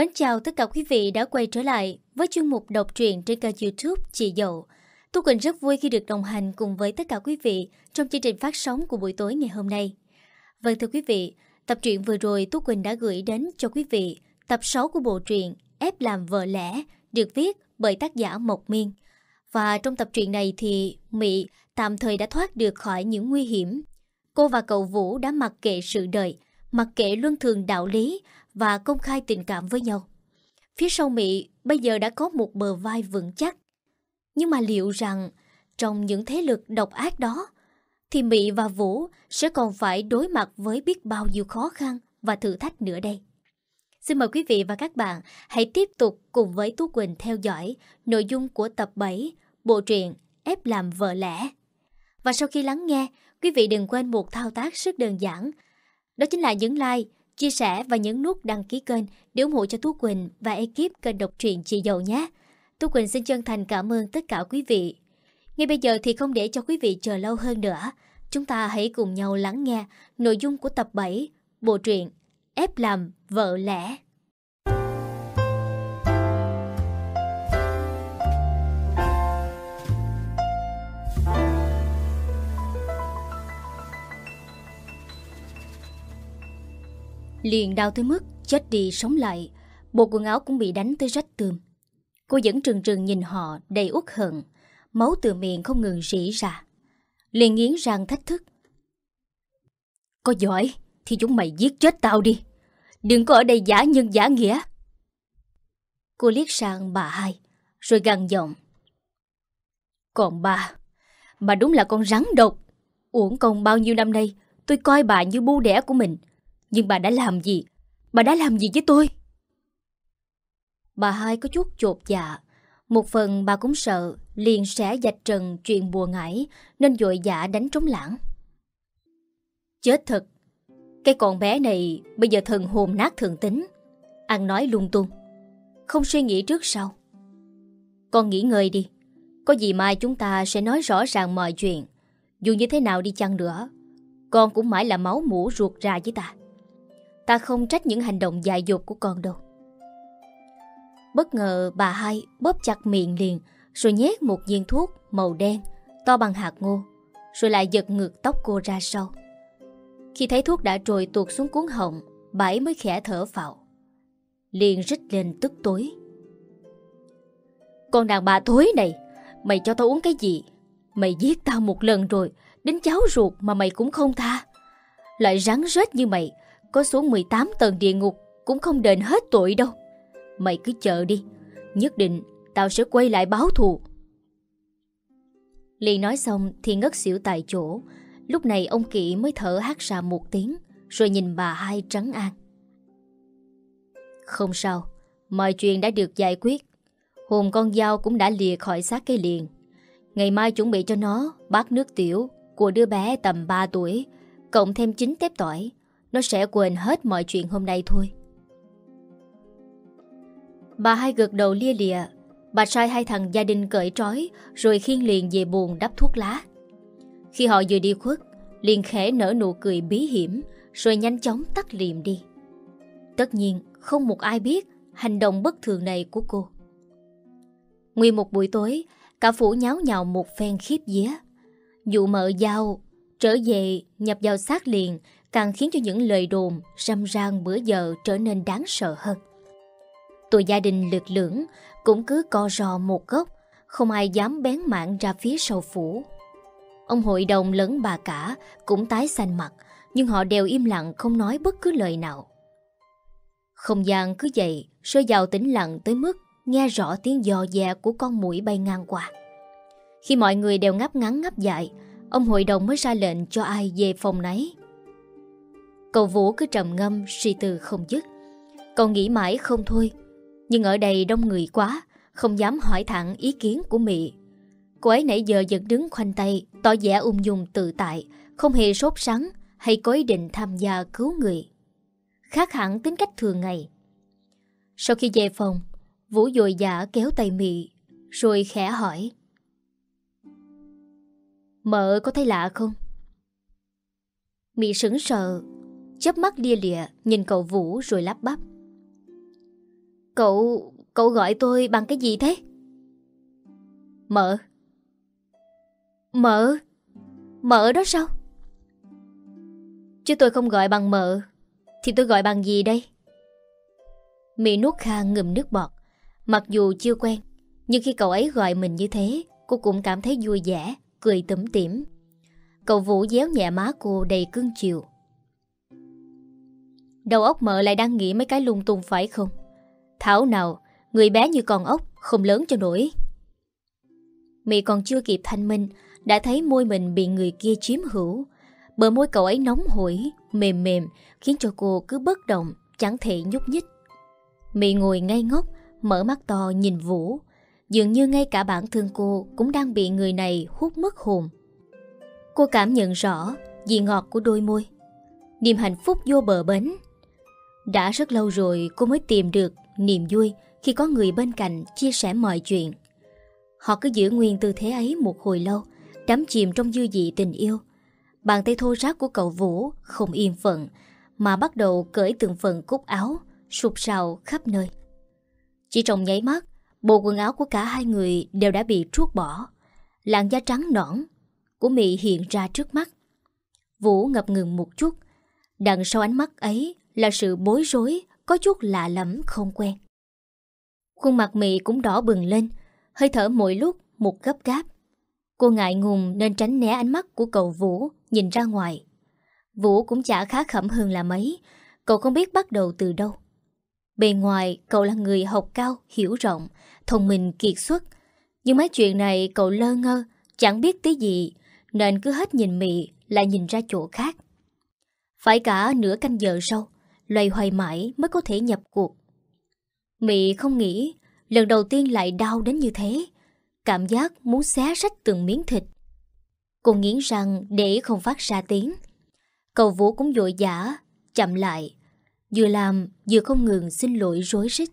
Mến chào tất cả quý vị đã quay trở lại với chuyên mục đọc truyện trên kênh youtube Chị Dậu. Tú Quỳnh rất vui khi được đồng hành cùng với tất cả quý vị trong chương trình phát sóng của buổi tối ngày hôm nay. Vâng thưa quý vị, tập truyện vừa rồi Tú Quỳnh đã gửi đến cho quý vị tập 6 của bộ truyện Ép làm vợ lẽ được viết bởi tác giả Mộc Miên. Và trong tập truyện này thì Mỹ tạm thời đã thoát được khỏi những nguy hiểm. Cô và cậu Vũ đã mặc kệ sự đời, mặc kệ luân thường đạo lý và công khai tình cảm với nhau. Phía sau Mỹ bây giờ đã có một bờ vai vững chắc. Nhưng mà liệu rằng trong những thế lực độc ác đó thì Mỹ và Vũ sẽ còn phải đối mặt với biết bao nhiêu khó khăn và thử thách nữa đây. Xin mời quý vị và các bạn hãy tiếp tục cùng với Tú Quỳnh theo dõi nội dung của tập 7 bộ truyện Ép làm vợ lẽ. Và sau khi lắng nghe, quý vị đừng quên một thao tác rất đơn giản. Đó chính là nhấn like, chia sẻ và nhấn nút đăng ký kênh để ủng hộ cho Tú Quỳnh và ekip kênh độc truyện Chị Dậu nhé. Tú Quỳnh xin chân thành cảm ơn tất cả quý vị. Ngay bây giờ thì không để cho quý vị chờ lâu hơn nữa. Chúng ta hãy cùng nhau lắng nghe nội dung của tập 7 bộ truyện Ép làm vợ lẽ. Liền đau tới mức chết đi sống lại. Bộ quần áo cũng bị đánh tới rách tươm. Cô vẫn trừng trừng nhìn họ đầy uất hận. Máu từ miệng không ngừng rỉ ra. Liền nghiến răng thách thức. Có giỏi, Thì chúng mày giết chết tao đi. Đừng có ở đây giả nhân giả nghĩa. Cô liếc sang bà hai, Rồi gằn giọng. Còn bà Bà đúng là con rắn độc. Uổng công bao nhiêu năm nay, Tôi coi bà như bu đẻ của mình. Nhưng bà đã làm gì? Bà đã làm gì với tôi? Bà hai có chút chột dạ. Một phần bà cũng sợ, Liền sẽ dạch trần chuyện bùa ngải, Nên dội dạ đánh trống lãng. Chết thật. Cái con bé này Bây giờ thần hồn nát thường tính. Ăn nói lung tung. Không suy nghĩ trước sau. Con nghỉ ngơi đi. Có gì mai chúng ta sẽ nói rõ ràng mọi chuyện. Dù như thế nào đi chăng nữa, Con cũng mãi là máu mũ ruột ra với ta. Ta không trách những hành động dại dột của con đâu. Bất ngờ bà hai bóp chặt miệng liền, Rồi nhét một viên thuốc màu đen To bằng hạt ngô, Rồi lại giật ngược tóc cô ra sau. Khi thấy thuốc đã trồi tuột xuống cuốn họng, Bà ấy mới khẽ thở phào. Liền rít lên tức tối. Con đàn bà thối này, Mày cho tao uống cái gì? Mày giết tao một lần rồi, Đến cháu ruột mà mày cũng không tha. Lại rắn rết như mày có xuống 18 tầng địa ngục, Cũng không đền hết tội đâu. Mày cứ chờ đi, Nhất định tao sẽ quay lại báo thù. Liền nói xong thì ngất xỉu tại chỗ. Lúc này ông Kỵ mới thở hát ra một tiếng, Rồi nhìn bà hai trắng an. Không sao, Mọi chuyện đã được giải quyết. Hồn con dao cũng đã lìa khỏi xác cây liền. Ngày mai chuẩn bị cho nó Bát nước tiểu Của đứa bé tầm 3 tuổi, Cộng thêm 9 tép tỏi. Nó sẽ quên hết mọi chuyện hôm nay thôi. Bà hai gật đầu lia lịa. Bà sai hai thằng gia đình cởi trói, Rồi khiên liền về buồn đắp thuốc lá. Khi họ vừa đi khuất, Liền khẽ nở nụ cười bí hiểm, Rồi nhanh chóng tắt liệm đi. Tất nhiên, không một ai biết Hành động bất thường này của cô. Nguyên một buổi tối, Cả phủ nháo nhào một phen khiếp día Dụ mợ dao Trở về, nhập vào xác liền Càng khiến cho những lời đồn Răm rang bữa giờ trở nên đáng sợ hơn Tụi gia đình lực lưỡng cũng cứ co rò một góc, không ai dám bén mạng ra phía sau phủ. Ông hội đồng lẫn bà cả cũng tái xanh mặt, nhưng họ đều im lặng không nói bất cứ lời nào. Không gian cứ vậy, rơi vào tĩnh lặng tới mức nghe rõ tiếng giò dè của con mũi bay ngang qua. Khi mọi người đều ngáp ngắn ngáp dại, ông hội đồng mới ra lệnh cho ai về phòng nấy. Cậu Vũ cứ trầm ngâm, suy tư không dứt. Cậu nghĩ mãi không thôi, nhưng ở đây đông người quá Không dám hỏi thẳng ý kiến của Mị Cô ấy nãy giờ vẫn đứng khoanh tay Tỏ vẻ ung dung tự tại Không hề sốt sắng Hay có ý định tham gia cứu người Khác hẳn tính cách thường ngày Sau khi về phòng Vũ dội dã kéo tay Mị Rồi khẽ hỏi Mợ có thấy lạ không? Mị sững sờ chớp mắt lia lịa, Nhìn cậu Vũ rồi lắp bắp Cậu... cậu gọi tôi bằng cái gì thế? Mợ Mợ Mợ đó sao? Chứ tôi không gọi bằng mợ, Thì tôi gọi bằng gì đây? Mỹ nuốt khang ngùm nước bọt Mặc dù chưa quen, Nhưng khi cậu ấy gọi mình như thế, Cô cũng cảm thấy vui vẻ, Cười tủm tỉm Cậu Vũ déo nhẹ má cô đầy cưng chiều Đầu óc mợ lại đang nghĩ mấy cái lung tung phải không? Thảo nào, Người bé như con ốc, Không lớn cho nổi. Mị còn chưa kịp thanh minh, Đã thấy môi mình bị người kia chiếm hữu. Bờ môi cậu ấy nóng hổi, Mềm mềm, Khiến cho cô cứ bất động, Chẳng thể nhúc nhích. Mị ngồi ngay ngốc, Mở mắt to nhìn Vũ. Dường như ngay cả bản thân cô Cũng đang bị người này hút mất hồn. Cô cảm nhận rõ Vị ngọt của đôi môi. Niềm hạnh phúc vô bờ bến. Đã rất lâu rồi cô mới tìm được Niềm vui khi có người bên cạnh Chia sẻ mọi chuyện. Họ cứ giữ nguyên tư thế ấy một hồi lâu, Đắm chìm trong dư vị tình yêu. Bàn tay thô ráp của cậu Vũ Không yên phận, Mà bắt đầu cởi từng phần cúc áo, Sụp sào khắp nơi. Chỉ trong nháy mắt, Bộ quần áo của cả hai người đều đã bị truốt bỏ. Làn da trắng nõn Của Mỹ hiện ra trước mắt. Vũ ngập ngừng một chút, Đằng sau ánh mắt ấy là sự bối rối Có chút lạ lẫm không quen. Khuôn mặt Mỹ cũng đỏ bừng lên Hơi thở mỗi lúc một gấp gáp. Cô ngại ngùng nên tránh né ánh mắt của cậu Vũ Nhìn ra ngoài. Vũ cũng chả khá khẩm hơn là mấy Cậu không biết bắt đầu từ đâu. Bề ngoài cậu là người học cao Hiểu rộng, thông minh kiệt xuất. Nhưng mấy chuyện này cậu lơ ngơ Chẳng biết tí gì Nên cứ hết nhìn mị lại nhìn ra chỗ khác. Phải cả nửa canh giờ sau Loay hoay mãi mới có thể nhập cuộc. Mị không nghĩ Lần đầu tiên lại đau đến như thế, Cảm giác muốn xé rách từng miếng thịt. Cô nghiến răng để không phát ra tiếng. Cầu vũ cũng dội dã, Chậm lại, Vừa làm vừa không ngừng xin lỗi rối rít.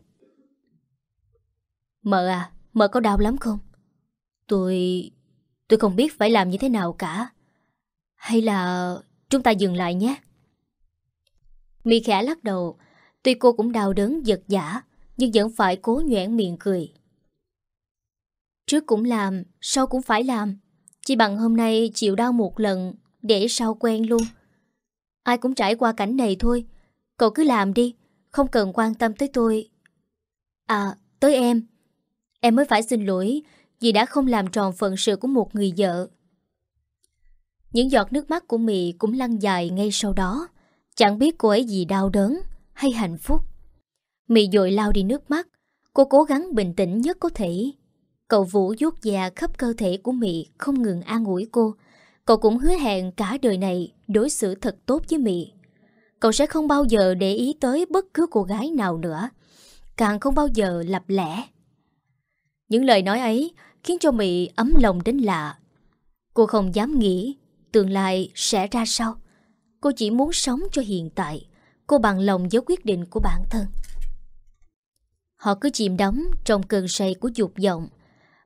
Mợ à Mợ có đau lắm không? Tôi... Tôi không biết phải làm như thế nào cả. Hay là Chúng ta dừng lại nhé. Mi khẽ lắc đầu. Tuy cô cũng đau đớn, giật giả Nhưng vẫn phải cố nhoảng miệng cười. Trước cũng làm, Sau cũng phải làm. Chỉ bằng hôm nay chịu đau một lần, Để sau quen luôn. Ai cũng trải qua cảnh này thôi. Cậu cứ làm đi, Không cần quan tâm tới tôi. À tới em. Em mới phải xin lỗi Vì đã không làm tròn phận sự của một người vợ. Những giọt nước mắt của Mị cũng lăn dài ngay sau đó. Chẳng biết cô ấy gì đau đớn Hay hạnh phúc. Mị dội lao đi nước mắt. Cô cố gắng bình tĩnh nhất có thể. Cậu Vũ vuốt già khắp cơ thể của Mị, Không ngừng an ủi cô. Cậu cũng hứa hẹn cả đời này Đối xử thật tốt với Mị. Cậu sẽ không bao giờ để ý tới bất cứ cô gái nào nữa. Càng không bao giờ lặp lẽ Những lời nói ấy Khiến cho Mị ấm lòng đến lạ. Cô không dám nghĩ Tương lai sẽ ra sao. Cô chỉ muốn sống cho hiện tại. Cô bằng lòng với quyết định của bản thân. Họ cứ chìm đắm trong cơn say của dục vọng.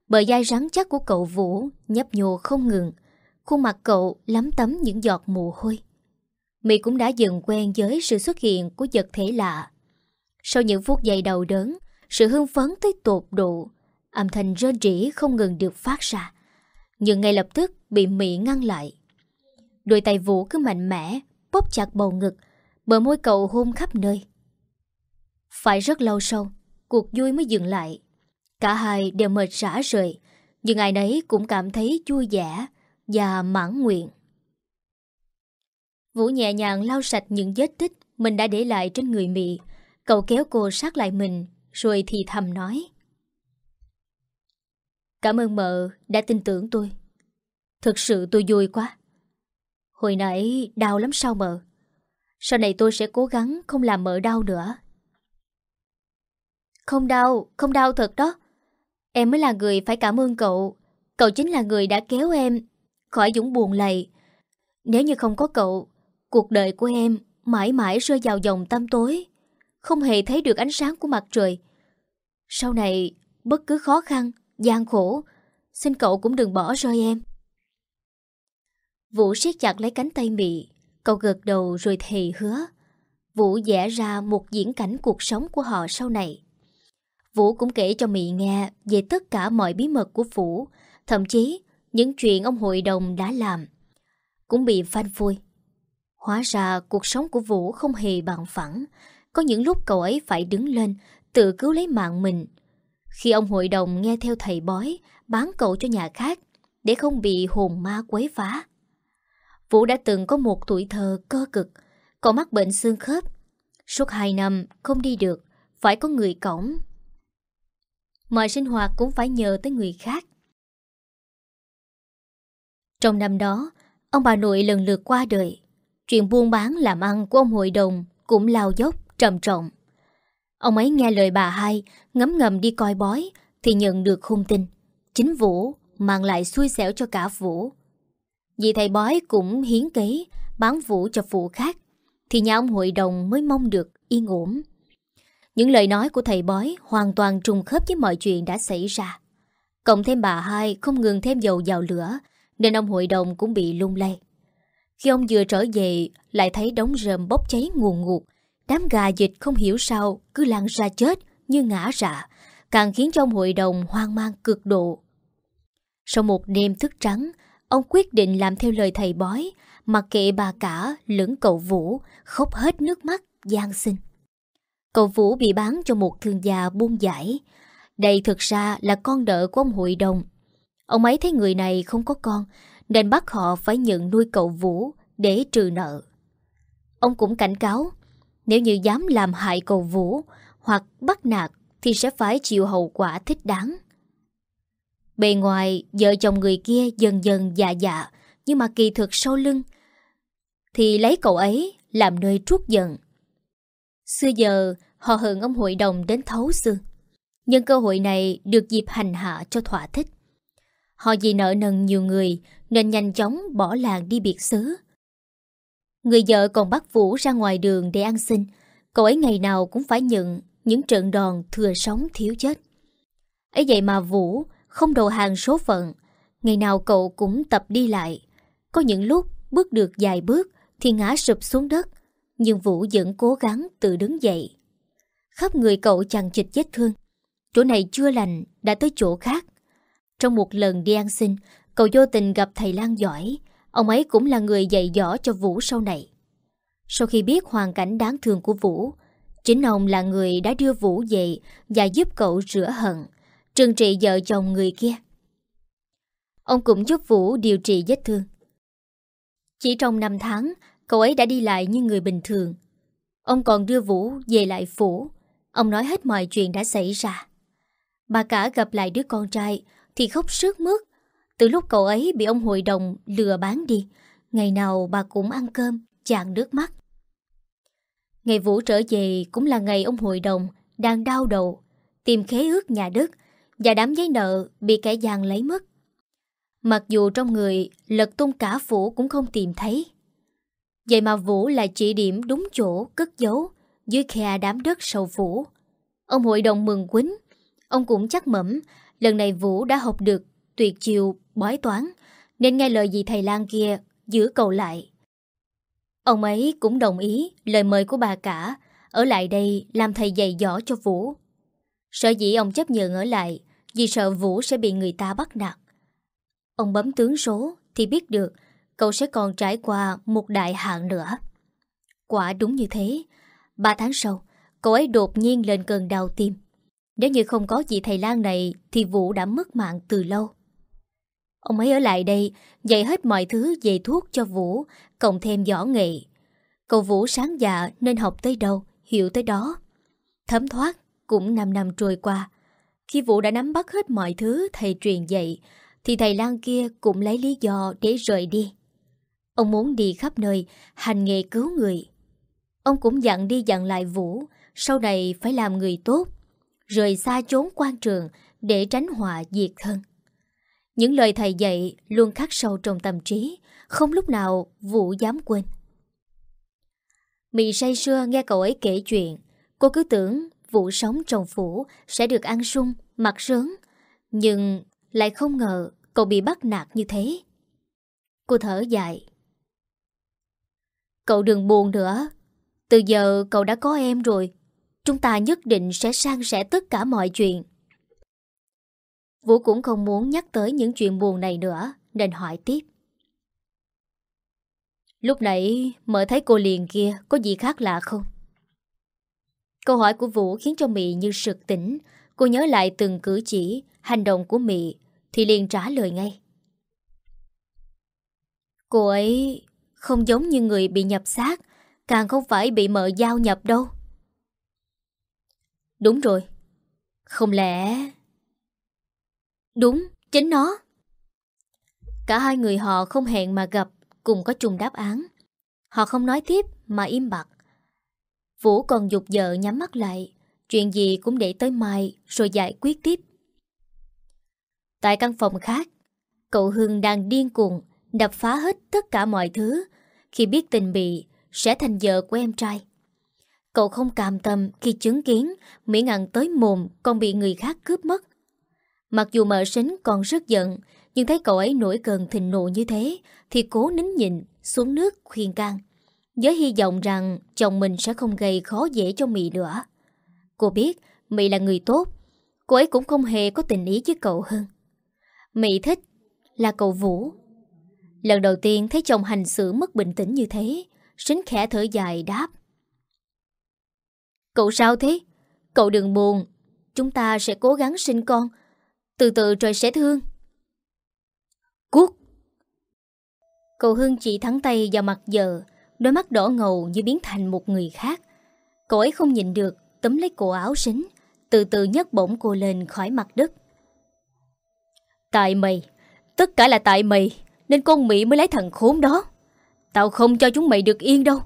Bờ dai rắn chắc của cậu Vũ nhấp nhô không ngừng. Khuôn mặt cậu lắm tấm những giọt mồ hôi. Mỹ cũng đã dần quen với sự xuất hiện của vật thể lạ. Sau những phút giây đầu đớn, Sự hưng phấn tới tột độ, Âm thanh rên rỉ không ngừng được phát ra. Nhưng ngay lập tức bị Mỹ ngăn lại. Đôi tay Vũ cứ mạnh mẽ, Bóp chặt bầu ngực, Bờ môi cậu hôn khắp nơi. Phải rất lâu sau, Cuộc vui mới dừng lại. Cả hai đều mệt rã rời, Nhưng ai nấy cũng cảm thấy vui vẻ Và mãn nguyện. Vũ nhẹ nhàng lau sạch những vết tích Mình đã để lại trên người Mị. Cậu kéo cô sát lại mình, Rồi thì thầm nói. Cảm ơn mợ đã tin tưởng tôi. Thực sự tôi vui quá. Hồi nãy đau lắm sao mợ? Sau này tôi sẽ cố gắng không làm mợ đau nữa. Không đau, không đau thật đó. Em mới là người phải cảm ơn cậu. Cậu chính là người đã kéo em Khỏi dũng buồn lầy Nếu như không có cậu Cuộc đời của em mãi mãi rơi vào dòng tăm tối Không hề thấy được ánh sáng của mặt trời. Sau này Bất cứ khó khăn, gian khổ Xin cậu cũng đừng bỏ rơi em. Vũ siết chặt lấy cánh tay Mị Cậu gật đầu rồi thề hứa Vũ vẽ ra một diễn cảnh cuộc sống của họ sau này Vũ cũng kể cho Mị nghe về tất cả mọi bí mật của Vũ, thậm chí những chuyện ông hội đồng đã làm cũng bị phanh phui. Hóa ra cuộc sống của Vũ không hề bằng phẳng, có những lúc cậu ấy phải đứng lên tự cứu lấy mạng mình. Khi ông hội đồng nghe theo thầy bói bán cậu cho nhà khác để không bị hồn ma quấy phá. Vũ đã từng có một tuổi thơ cơ cực, cậu mắc bệnh xương khớp. Suốt 2 năm không đi được, phải có người cổng. Mọi sinh hoạt cũng phải nhờ tới người khác. Trong năm đó, ông bà nội lần lượt qua đời. Chuyện buôn bán làm ăn của ông hội đồng cũng lao dốc trầm trọng. Ông ấy nghe lời bà hai, ngấm ngầm đi coi bói, thì nhận được hung tin. Chính Vũ mang lại xui xẻo cho cả Vũ. Vì thầy bói cũng hiến kế, bán Vũ cho phụ khác, thì nhà ông hội đồng mới mong được yên ổn. Những lời nói của thầy bói hoàn toàn trùng khớp với mọi chuyện đã xảy ra. Cộng thêm bà hai không ngừng thêm dầu vào lửa, nên ông hội đồng cũng bị lung lay. Khi ông vừa trở về, lại thấy đống rơm bốc cháy nguồn ngụt, Đám gà dịch không hiểu sao cứ lăn ra chết như ngã rạ, càng khiến cho ông hội đồng hoang mang cực độ. Sau một đêm thức trắng, ông quyết định làm theo lời thầy bói, mặc kệ bà cả lẫn cậu Vũ khóc hết nước mắt, gian xin Cậu Vũ bị bán cho một thương gia buôn giải. Đây thực ra là con đỡ của ông hội đồng. Ông ấy thấy người này không có con, nên bắt họ phải nhận nuôi cậu Vũ để trừ nợ. Ông cũng cảnh cáo nếu như dám làm hại cậu vũ hoặc bắt nạt thì sẽ phải chịu hậu quả thích đáng. Bề ngoài, vợ chồng người kia dần dần dạ dạ, nhưng mà kỳ thực sau lưng thì lấy cậu ấy làm nơi trút giận. Xưa giờ, họ hận ông hội đồng đến thấu xương. Nhưng cơ hội này được dịp hành hạ cho thỏa thích. Họ vì nợ nần nhiều người nên nhanh chóng bỏ làng đi biệt xứ. Người vợ còn bắt Vũ ra ngoài đường để ăn xin. Cậu ấy ngày nào cũng phải nhận những trận đòn thừa sống thiếu chết. ấy vậy mà Vũ không đầu hàng số phận. Ngày nào cậu cũng tập đi lại. Có những lúc bước được vài bước thì ngã sụp xuống đất. Nhưng Vũ vẫn cố gắng tự đứng dậy. Khắp người cậu chằng chịt vết thương. Chỗ này chưa lành, đã tới chỗ khác. Trong một lần đi ăn xin, cậu vô tình gặp thầy Lan giỏi, Ông ấy cũng là người dạy dỗ cho Vũ sau này. Sau khi biết hoàn cảnh đáng thương của Vũ, chính ông là người đã đưa Vũ về và giúp cậu rửa hận, trừng trị vợ chồng người kia. Ông cũng giúp Vũ điều trị vết thương. Chỉ trong 5 tháng, cậu ấy đã đi lại như người bình thường. Ông còn đưa Vũ về lại phủ. Ông nói hết mọi chuyện đã xảy ra. Bà cả gặp lại đứa con trai thì khóc sướt mướt từ lúc cậu ấy bị ông hội đồng lừa bán đi, ngày nào bà cũng ăn cơm, chàng nước mắt. Ngày Vũ trở về cũng là ngày ông hội đồng đang đau đầu, tìm khế ước nhà đất và đám giấy nợ bị kẻ gian lấy mất. Mặc dù trong người lật tung cả phủ cũng không tìm thấy. Vậy mà Vũ lại chỉ điểm đúng chỗ cất giấu dưới khe đám đất sầu phủ. Ông hội đồng mừng quýnh, ông cũng chắc mẩm lần này Vũ đã học được tuyệt chiều bói toán, nên nghe lời gì thầy Lan kia giữ cầu lại. Ông ấy cũng đồng ý lời mời của bà cả, ở lại đây làm thầy dạy dỗ cho Vũ. Sợ dĩ ông chấp nhận ở lại vì sợ Vũ sẽ bị người ta bắt nạt. Ông bấm tướng số thì biết được cậu sẽ còn trải qua một đại hạn nữa. Quả đúng như thế, ba tháng sau, cậu ấy đột nhiên lên cơn đau tim. Nếu như không có chị thầy Lan này thì Vũ đã mất mạng từ lâu. Ông ấy ở lại đây dạy hết mọi thứ về thuốc cho Vũ, cộng thêm võ nghệ. Cậu Vũ sáng dạ nên học tới đâu, hiểu tới đó. Thấm thoát cũng 5 năm trôi qua. Khi Vũ đã nắm bắt hết mọi thứ thầy truyền dạy, thì thầy Lan kia cũng lấy lý do để rời đi. Ông muốn đi khắp nơi, hành nghề cứu người. Ông cũng dặn đi dặn lại Vũ, sau này phải làm người tốt, rời xa chốn quan trường để tránh họa diệt thân. Những lời thầy dạy luôn khắc sâu trong tâm trí, không lúc nào Vũ dám quên. Mị say sưa nghe cậu ấy kể chuyện, cô cứ tưởng Vũ sống trong phủ sẽ được ăn sung, mặc sướng nhưng lại không ngờ cậu bị bắt nạt như thế. Cô thở dài. Cậu đừng buồn nữa, từ giờ cậu đã có em rồi, Chúng ta nhất định sẽ sang sẻ tất cả mọi chuyện. Vũ cũng không muốn nhắc tới những chuyện buồn này nữa, nên hỏi tiếp. Lúc nãy mở thấy cô liền kia có gì khác lạ không? Câu hỏi của Vũ khiến cho Mị như sực tỉnh. Cô nhớ lại từng cử chỉ, hành động của Mị thì liền trả lời ngay. Cô ấy không giống như người bị nhập xác, càng không phải bị mợ giao nhập đâu. Đúng rồi. Không lẽ... Đúng, chính nó. Cả hai người họ không hẹn mà gặp, cùng có chung đáp án. Họ không nói tiếp mà im bặt. Vũ còn dục vợ nhắm mắt lại, chuyện gì cũng để tới mai rồi giải quyết tiếp. Tại căn phòng khác, cậu Hưng đang điên cuồng đập phá hết tất cả mọi thứ khi biết tình bị sẽ thành vợ của em trai. Cậu không cam tâm khi chứng kiến Mỹ Ngạn tới mồm còn bị người khác cướp mất. Mặc dù mợ sính còn rất giận, nhưng thấy cậu ấy nổi cơn thịnh nộ như thế thì cố nín nhịn xuống nước khuyên can. Với hy vọng rằng chồng mình sẽ không gây khó dễ cho Mỹ nữa. Cô biết Mỹ là người tốt, cô ấy cũng không hề có tình ý với cậu hơn. Mỹ thích là cậu Vũ. Lần đầu tiên thấy chồng hành xử mất bình tĩnh như thế, sính khẽ thở dài đáp. Cậu sao thế? Cậu đừng buồn, chúng ta sẽ cố gắng sinh con. Từ từ trời sẽ thương. Cút! Cậu Hưng chỉ thắng tay vào mặt vợ, đôi mắt đỏ ngầu như biến thành một người khác. Cậu ấy không nhìn được, tấm lấy cổ áo xính, từ từ nhấc bổng cô lên khỏi mặt đất. Tại mày, tất cả là tại mày, nên con Mỹ mới lấy thằng khốn đó. Tao không cho chúng mày được yên đâu.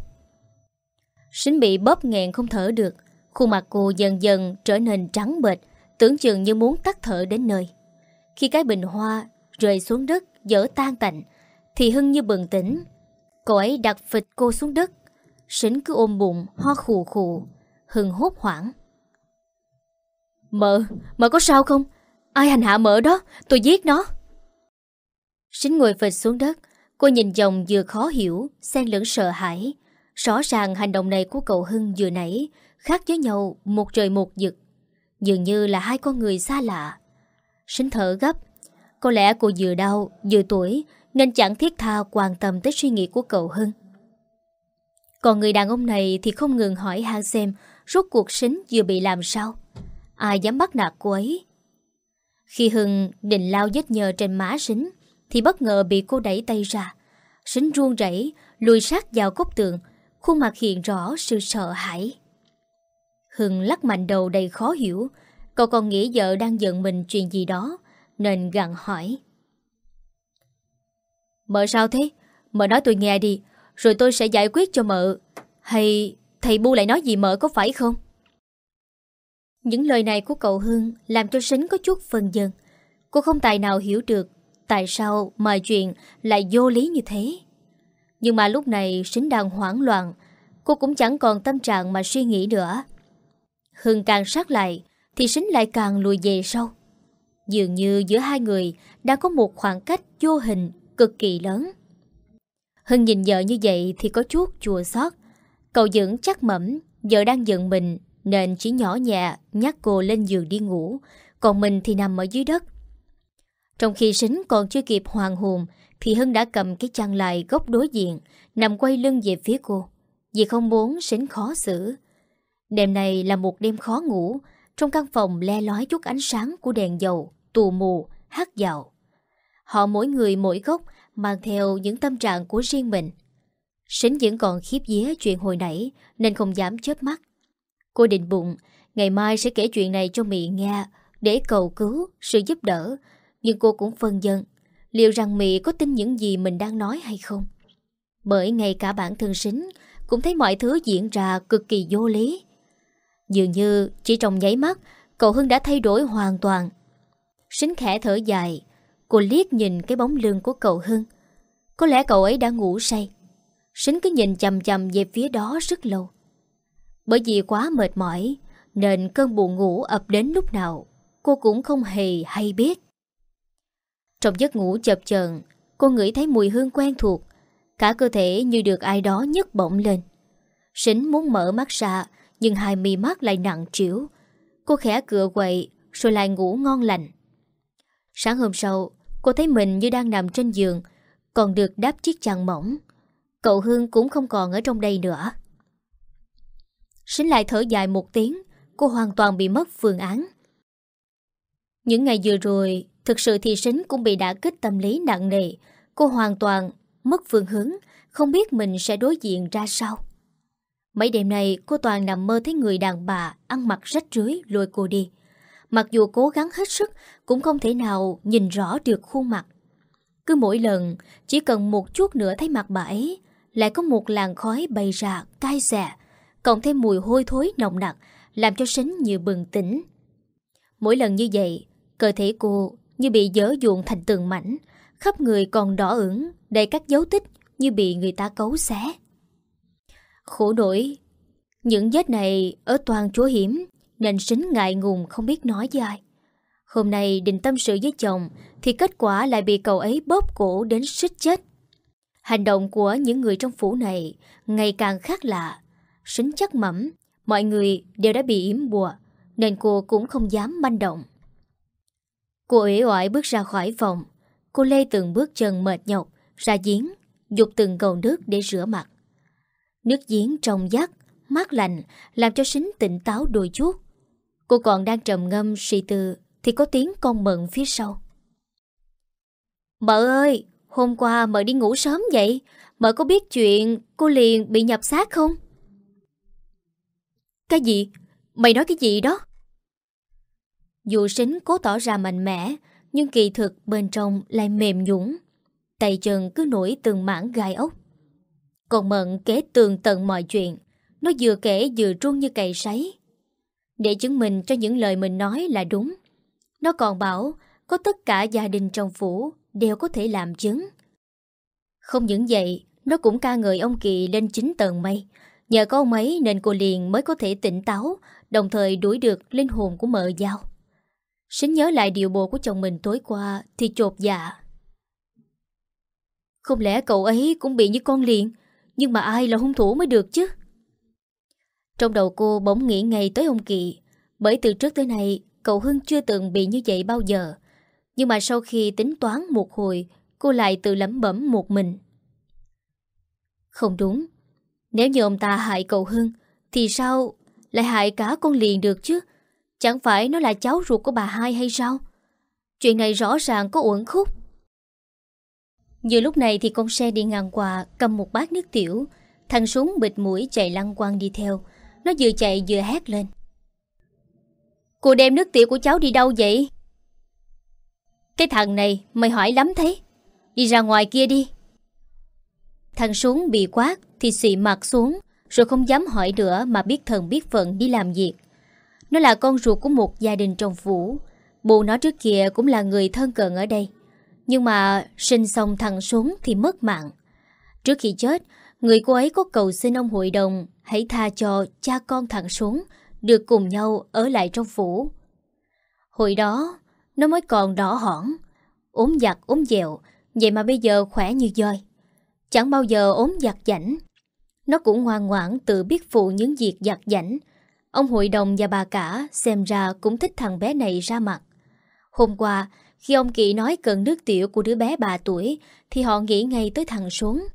Xính bị bóp nghẹn không thở được, khuôn mặt cô dần dần trở nên trắng bệch, tưởng chừng như muốn tắt thở đến nơi. Khi cái bình hoa rơi xuống đất, dở tan tạnh, thì Hưng như bừng tỉnh. Cô ấy đặt phịch cô xuống đất, Sính cứ ôm bụng, ho khù khù, Hưng hốt hoảng. Mợ, mợ có sao không? Ai hành hạ mợ đó, tôi giết nó. Sính ngồi phịch xuống đất, cô nhìn chồng vừa khó hiểu, xen lẫn sợ hãi. Rõ ràng hành động này của cậu Hưng vừa nãy khác với nhau một trời một vực. Dường như là hai con người xa lạ. Sính thở gấp. Có lẽ cô vừa đau, vừa tuổi nên chẳng thiết tha quan tâm tới suy nghĩ của cậu Hưng. Còn người đàn ông này thì không ngừng hỏi han xem rốt cuộc sính vừa bị làm sao. Ai dám bắt nạt cô ấy? Khi Hưng định lao vết nhờ trên má sính thì bất ngờ bị cô đẩy tay ra. Sính ruông rẩy lùi sát vào cốc tường, khuôn mặt hiện rõ sự sợ hãi. Hưng lắc mạnh đầu đầy khó hiểu, cậu còn nghĩ vợ đang giận mình chuyện gì đó, nên gặn hỏi. Mợ sao thế? Mợ nói tôi nghe đi, rồi tôi sẽ giải quyết cho mợ. Hay thầy Bu lại nói gì mợ có phải không? Những lời này của cậu Hương làm cho Sính có chút phân dân. Cô không tài nào hiểu được tại sao mọi chuyện lại vô lý như thế. Nhưng mà lúc này Sính đang hoảng loạn, cô cũng chẳng còn tâm trạng mà suy nghĩ nữa. Hương càng sát lại Thì sính lại càng lùi về sau Dường như giữa hai người Đã có một khoảng cách vô hình Cực kỳ lớn. Hưng nhìn vợ như vậy thì có chút chùa xót. Cậu dưỡng chắc mẩm Vợ đang giận mình Nên chỉ nhỏ nhẹ nhắc cô lên giường đi ngủ Còn mình thì nằm ở dưới đất. Trong khi sính còn chưa kịp hoàng hồn Thì Hưng đã cầm cái chăn lại góc đối diện Nằm quay lưng về phía cô. Vì không muốn sính khó xử. Đêm này là một đêm khó ngủ, trong căn phòng le lói chút ánh sáng của đèn dầu, tù mù, hát dạo. Họ mỗi người mỗi góc mang theo những tâm trạng của riêng mình. Sính vẫn còn khiếp vía chuyện hồi nãy nên không dám chớp mắt. Cô định bụng, ngày mai sẽ kể chuyện này cho Mị nghe để cầu cứu, sự giúp đỡ. Nhưng cô cũng phân dân, liệu rằng Mị có tin những gì mình đang nói hay không? Bởi ngay cả bản thân Sính cũng thấy mọi thứ diễn ra cực kỳ vô lý. Dường như chỉ trong nháy mắt Cậu Hưng đã thay đổi hoàn toàn Sính khẽ thở dài Cô liếc nhìn cái bóng lưng của cậu Hưng. Có lẽ cậu ấy đã ngủ say. Sính cứ nhìn chầm chầm về phía đó rất lâu. Bởi vì quá mệt mỏi, Nên cơn buồn ngủ ập đến lúc nào Cô cũng không hề hay biết. Trong giấc ngủ chập chờn, Cô ngửi thấy mùi hương quen thuộc, Cả cơ thể như được ai đó nhấc bổng lên. Sính muốn mở mắt ra, Nhưng hai mi mắt lại nặng trĩu. Cô khẽ cựa quậy, Rồi lại ngủ ngon lành. Sáng hôm sau Cô thấy mình như đang nằm trên giường, Còn được đáp chiếc chăn mỏng. Cậu Hương cũng không còn ở trong đây nữa. Sính lại thở dài một tiếng, Cô hoàn toàn bị mất phương án. Những ngày vừa rồi, Thực sự thì Sính cũng bị đả kích tâm lý nặng nề. Cô hoàn toàn mất phương hướng, Không biết mình sẽ đối diện ra sao. Mấy đêm nay, cô toàn nằm mơ thấy người đàn bà Ăn mặc rách rưới lôi cô đi. Mặc dù cố gắng hết sức, Cũng không thể nào nhìn rõ được khuôn mặt. Cứ mỗi lần, Chỉ cần một chút nữa thấy mặt bà ấy, Lại có một làn khói bay ra, cay xè, Cộng thêm mùi hôi thối nồng nặc, Làm cho sính như bừng tỉnh. Mỗi lần như vậy, Cơ thể cô như bị dỡ dụng thành từng mảnh, Khắp người còn đỏ ửng, Đầy các dấu tích như bị người ta cấu xé. Khổ nổi Những vết này ở toàn chúa hiểm nên sính ngại ngùng không biết nói với ai. Hôm nay định tâm sự với chồng, Thì kết quả lại bị cậu ấy bóp cổ đến xích chết. Hành động của những người trong phủ này Ngày càng khác lạ. Sính chắc mẩm, Mọi người đều đã bị yếm bùa, Nên cô cũng không dám manh động. Cô ế oải bước ra khỏi phòng. Cô lê từng bước chân mệt nhọc, Ra giếng, Dục từng cầu nước để rửa mặt. Nước giếng trong vắt Mát lạnh Làm cho sính tỉnh táo đôi chút. Cô còn đang trầm ngâm suy tư, Thì có tiếng con mận phía sau Mợ ơi, Hôm qua mợ đi ngủ sớm vậy Mợ có biết chuyện cô liền bị nhập xác không? Cái gì? Mày nói cái gì đó? Dù sính cố tỏ ra mạnh mẽ, Nhưng kỳ thực bên trong lại mềm nhũng Tay chân cứ nổi từng mảng gai ốc Còn Mận kể tường tận mọi chuyện, Nó vừa kể vừa run như cày sấy để chứng minh cho những lời mình nói là đúng. Nó còn bảo, Có tất cả gia đình trong phủ Đều có thể làm chứng. Không những vậy, Nó cũng ca ngợi ông Kỳ lên chính tầng mây. Nhờ có ông ấy nên cô liền mới có thể tỉnh táo, Đồng thời đuổi được linh hồn của mợ giao. Sính nhớ lại điều bộ của chồng mình tối qua Thì chột dạ. Không lẽ cậu ấy cũng bị như con liền? Nhưng mà ai là hung thủ mới được chứ? Trong đầu cô bỗng nghĩ ngay tới ông Kỳ. Bởi từ trước tới nay, Cậu Hưng chưa từng bị như vậy bao giờ. Nhưng mà sau khi tính toán một hồi, Cô lại tự lẩm bẩm một mình. Không đúng. Nếu như ông ta hại cậu Hưng, Thì sao lại hại cả con liền được chứ? Chẳng phải nó là cháu ruột của bà hai hay sao? Chuyện này rõ ràng có uẩn khúc. Vừa lúc này thì con xe đi ngang qua, Cầm một bát nước tiểu. Thằng súng bịt mũi chạy lăng quang đi theo. Nó vừa chạy vừa hét lên. Cô đem nước tiểu của cháu đi đâu vậy? Cái thằng này mày hỏi lắm thế. Đi ra ngoài kia đi. Thằng xuống bị quát Thì xị mặt xuống, Rồi không dám hỏi nữa Mà biết thần biết phận đi làm việc. Nó là con ruột của một gia đình trong phủ. Bố nó trước kia cũng là người thân cận ở đây. Nhưng mà sinh xong thằng xuống thì mất mạng. Trước khi chết, Người cô ấy có cầu xin ông hội đồng Hãy tha cho cha con thằng xuống Được cùng nhau ở lại trong phủ. Hồi đó Nó mới còn đỏ hỏn ốm giặt ốm dẹo Vậy mà bây giờ khỏe như dơi Chẳng bao giờ ốm giặt giảnh Nó cũng ngoan ngoãn tự biết phụ những việc giặt giảnh Ông hội đồng và bà cả xem ra cũng thích thằng bé này ra mặt. Hôm qua, khi ông Kỵ nói cần nước tiểu của đứa bé 3 tuổi, thì họ nghĩ ngay tới thằng xuống.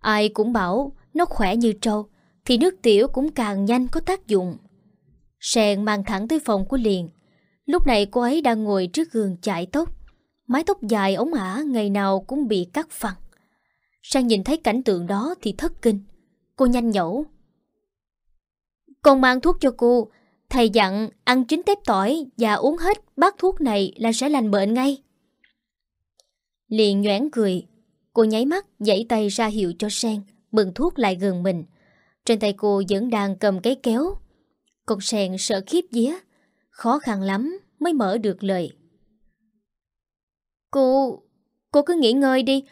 Ai cũng bảo nó khỏe như trâu, thì nước tiểu cũng càng nhanh có tác dụng. Sèn mang thẳng tới phòng của Liền. Lúc này cô ấy đang ngồi trước gương chải tóc. Mái tóc dài ống ả ngày nào cũng bị cắt phăng. Sang nhìn thấy cảnh tượng đó thì thất kinh. Cô nhanh nhẩu con mang thuốc cho cô. Thầy dặn ăn chín tép tỏi và uống hết bát thuốc này là sẽ lành bệnh ngay. Liền nhoảng cười. Cô nháy mắt, dãy tay ra hiệu cho Sen bừng thuốc lại gần mình. Trên tay cô vẫn đang cầm cái kéo. Con Sen sợ khiếp vía. Khó khăn lắm mới mở được lời. Cô... cô cứ nghỉ ngơi đi.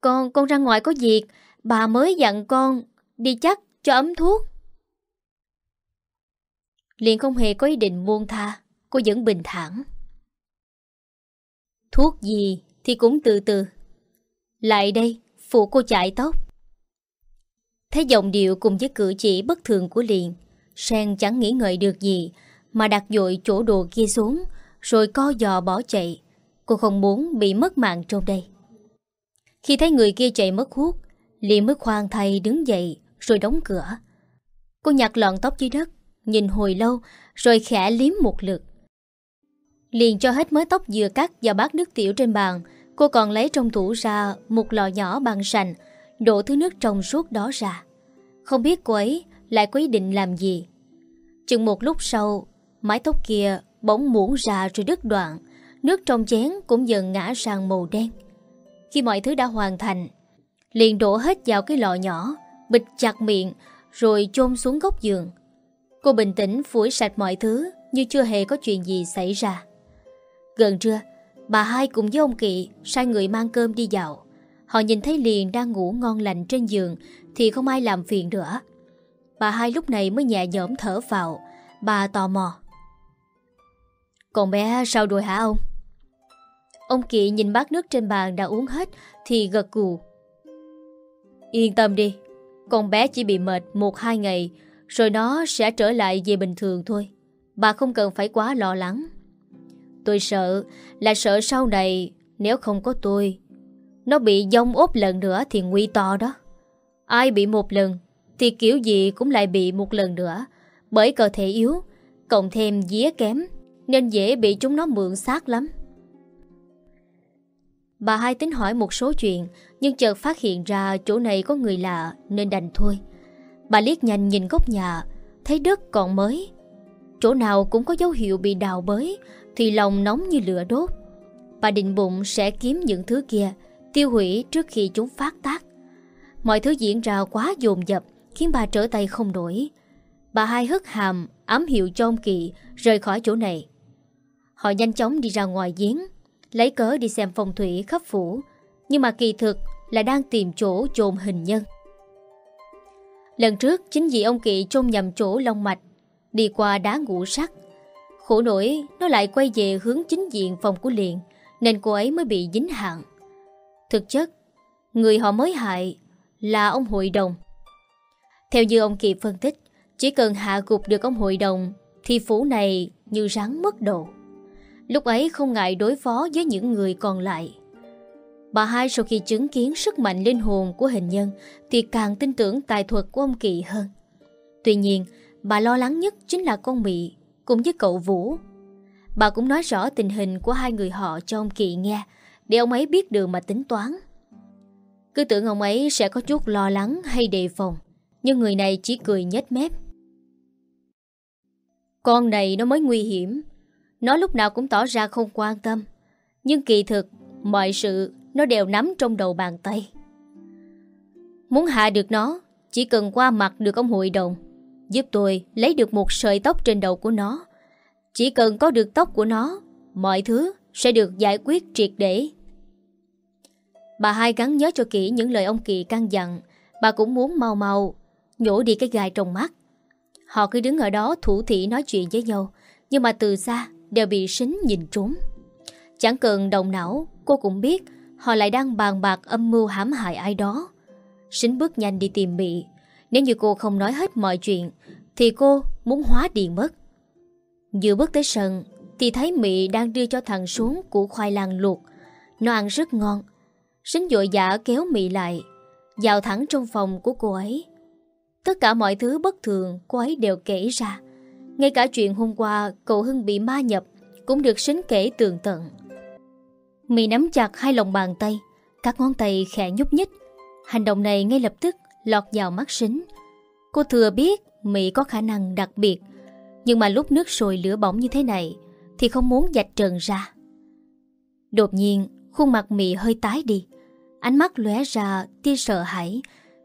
Con con ra ngoài có việc. Bà mới dặn con đi chắc cho ấm thuốc liền không hề có ý định buông tha Cô vẫn bình thản Thuốc gì thì cũng từ từ Lại đây, Phụ cô chạy tóc Thấy giọng điệu cùng với cử chỉ bất thường của liền Sen chẳng nghĩ ngợi được gì, Mà đặt dội chỗ đồ kia xuống, Rồi co giò bỏ chạy. Cô không muốn bị mất mạng trong đây. Khi thấy người kia chạy mất hút Liền mới khoan thay đứng dậy, Rồi đóng cửa. Cô nhặt lọn tóc dưới đất, Nhìn hồi lâu, Rồi khẽ liếm một lượt. Liền cho hết mớ tóc vừa cắt vào bát nước tiểu trên bàn, Cô còn lấy trong tủ ra Một lọ nhỏ bằng sành Đổ thứ nước trong suốt đó ra. Không biết cô ấy lại có ý định làm gì. Chừng một lúc sau, Mái tóc kia bỗng muỗng ra rồi đứt đoạn, Nước trong chén cũng dần ngã sang màu đen. Khi mọi thứ đã hoàn thành, Liền đổ hết vào cái lọ nhỏ Bịch chặt miệng Rồi chôn xuống góc giường. Cô bình tĩnh phủi sạch mọi thứ Như chưa hề có chuyện gì xảy ra. Gần trưa, Bà hai cùng với ông Kỵ Sai người mang cơm đi dạo. Họ nhìn thấy liền đang ngủ ngon lành trên giường, Thì không ai làm phiền nữa. Bà hai lúc này mới nhẹ nhõm thở vào. Bà tò mò. Còn bé sao rồi hả ông? Ông Kỵ nhìn bát nước trên bàn đã uống hết, Thì gật cù. Yên tâm đi, Con bé chỉ bị mệt một hai ngày, Rồi nó sẽ trở lại về bình thường thôi. Bà không cần phải quá lo lắng. Tôi sợ, là sợ sau này Nếu không có tôi nó bị dông ốp lần nữa thì nguy to đó. Ai bị một lần, Thì kiểu gì cũng lại bị một lần nữa. Bởi cơ thể yếu, Cộng thêm día kém, Nên dễ bị chúng nó mượn xác lắm. Bà hai tính hỏi một số chuyện, Nhưng chợt phát hiện ra chỗ này có người lạ, Nên đành thôi. Bà liếc nhanh nhìn góc nhà, Thấy đất còn mới. Chỗ nào cũng có dấu hiệu bị đào bới, Thì lòng nóng như lửa đốt. Bà định bụng sẽ kiếm những thứ kia Tiêu hủy trước khi chúng phát tác. Mọi thứ diễn ra quá dồn dập Khiến bà trở tay không nổi. Bà hai hất hàm ám hiệu cho ông Kỳ Rời khỏi chỗ này. Họ nhanh chóng đi ra ngoài giếng Lấy cớ đi xem phong thủy khắp phủ Nhưng mà kỳ thực là đang tìm chỗ chôn hình nhân. Lần trước chính vì ông Kỵ chôn nhầm chỗ long mạch Đi qua đá ngũ sắc, Khổ nổi nó lại quay về hướng chính diện phòng của liền Nên cô ấy mới bị dính hạn. Thực chất, Người họ mới hại Là ông hội đồng. Theo như ông Kỳ phân tích, Chỉ cần hạ gục được ông hội đồng Thì phủ này như rắn mất độ. Lúc ấy không ngại đối phó với những người còn lại. Bà hai sau khi chứng kiến sức mạnh linh hồn của hình nhân Thì càng tin tưởng tài thuật của ông Kỳ hơn. Tuy nhiên, Bà lo lắng nhất chính là con Mỹ Cùng với cậu Vũ. Bà cũng nói rõ tình hình của hai người họ cho ông Kỳ nghe để ông ấy biết đường mà tính toán. Cứ tưởng ông ấy sẽ có chút lo lắng hay đề phòng, Nhưng người này chỉ cười nhếch mép. Con này nó mới nguy hiểm, Nó lúc nào cũng tỏ ra không quan tâm, Nhưng kỳ thực Mọi sự nó đều nắm trong đầu bàn tay. Muốn hạ được nó, Chỉ cần qua mặt được ông hội đồng, Giúp tôi lấy được một sợi tóc trên đầu của nó. Chỉ cần có được tóc của nó, Mọi thứ sẽ được giải quyết triệt để. Bà hai gắn nhớ cho kỹ những lời ông Kỳ căn dặn. Bà cũng muốn mau mau Nhổ đi cái gai trong mắt. Họ cứ đứng ở đó thủ thị nói chuyện với nhau, Nhưng mà từ xa đều bị sính nhìn trốn Chẳng cần đồng não, Cô cũng biết Họ lại đang bàn bạc âm mưu hãm hại ai đó. Sính bước nhanh đi tìm Mị. Nếu như cô không nói hết mọi chuyện, Thì cô muốn hóa điện mất. Vừa bước tới sân, Thì thấy Mỹ đang đưa cho thằng xuống Củ khoai lang luộc. Nó ăn rất ngon Sính dội dã kéo Mị lại Vào thẳng trong phòng của cô ấy. Tất cả mọi thứ bất thường Cô ấy đều kể ra. Ngay cả chuyện hôm qua cậu Hưng bị ma nhập Cũng được sính kể tường tận. Mị nắm chặt hai lòng bàn tay Các ngón tay khẽ nhúc nhích. Hành động này ngay lập tức lọt vào mắt sính. Cô thừa biết Mỹ có khả năng đặc biệt, nhưng mà lúc nước sôi lửa bỏng như thế này thì không muốn dạch trần ra. Đột nhiên, khuôn mặt Mỹ hơi tái đi, ánh mắt lóe ra tia sợ hãi,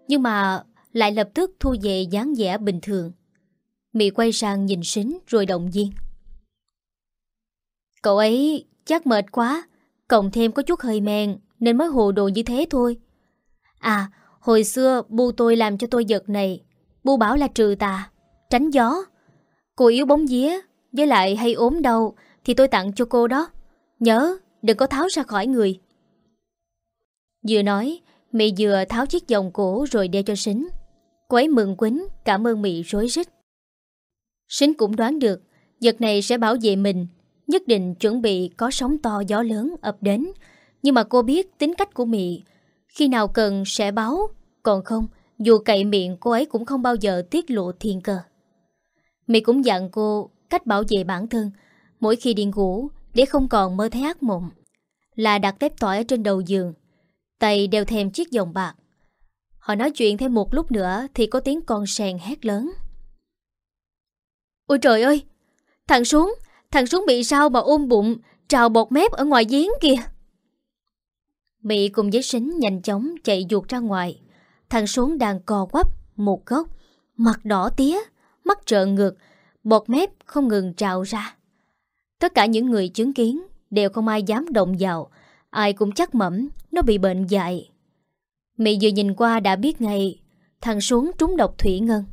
nhưng mà lại lập tức thu về dáng vẻ bình thường. Mị quay sang nhìn sính rồi động viên. Cậu ấy chắc mệt quá, cộng thêm có chút hơi men nên mới hồ đồ như thế thôi. À, Hồi xưa bu tôi làm cho tôi giật này Bu bảo là trừ tà Tránh gió Cô yếu bóng vía, Với lại hay ốm đau Thì tôi tặng cho cô đó Nhớ đừng có tháo ra khỏi người Vừa nói, Mị vừa tháo chiếc vòng cổ rồi đeo cho sính. Cô ấy mừng quýnh cảm ơn Mị rối rít. Sính cũng đoán được, vật này sẽ bảo vệ mình, Nhất định chuẩn bị có sóng to gió lớn ập đến. Nhưng mà cô biết tính cách của Mị, Khi nào cần sẽ báo, Còn không, Dù cậy miệng cô ấy cũng không bao giờ tiết lộ thiên cơ. Mị cũng dặn cô cách bảo vệ bản thân, Mỗi khi đi ngủ, Để không còn mơ thấy ác mộng, Là đặt tép tỏi ở trên đầu giường. Tay đeo thêm chiếc vòng bạc. Họ nói chuyện thêm một lúc nữa Thì có tiếng con sèn hét lớn. Ôi trời ơi! Thằng xuống Thằng xuống bị sao mà ôm bụng, Trào bọt mép ở ngoài giếng kìa! Mỹ cùng với sính nhanh chóng chạy ruột ra ngoài. Thằng xuống đang co quắp Một góc, Mặt đỏ tía, Mắt trợn ngược, Bọt mép không ngừng trào ra. Tất cả những người chứng kiến Đều không ai dám động vào Ai cũng chắc mẩm, Nó bị bệnh dại. Mị vừa nhìn qua đã biết ngay, Thằng xuống trúng độc thủy ngân.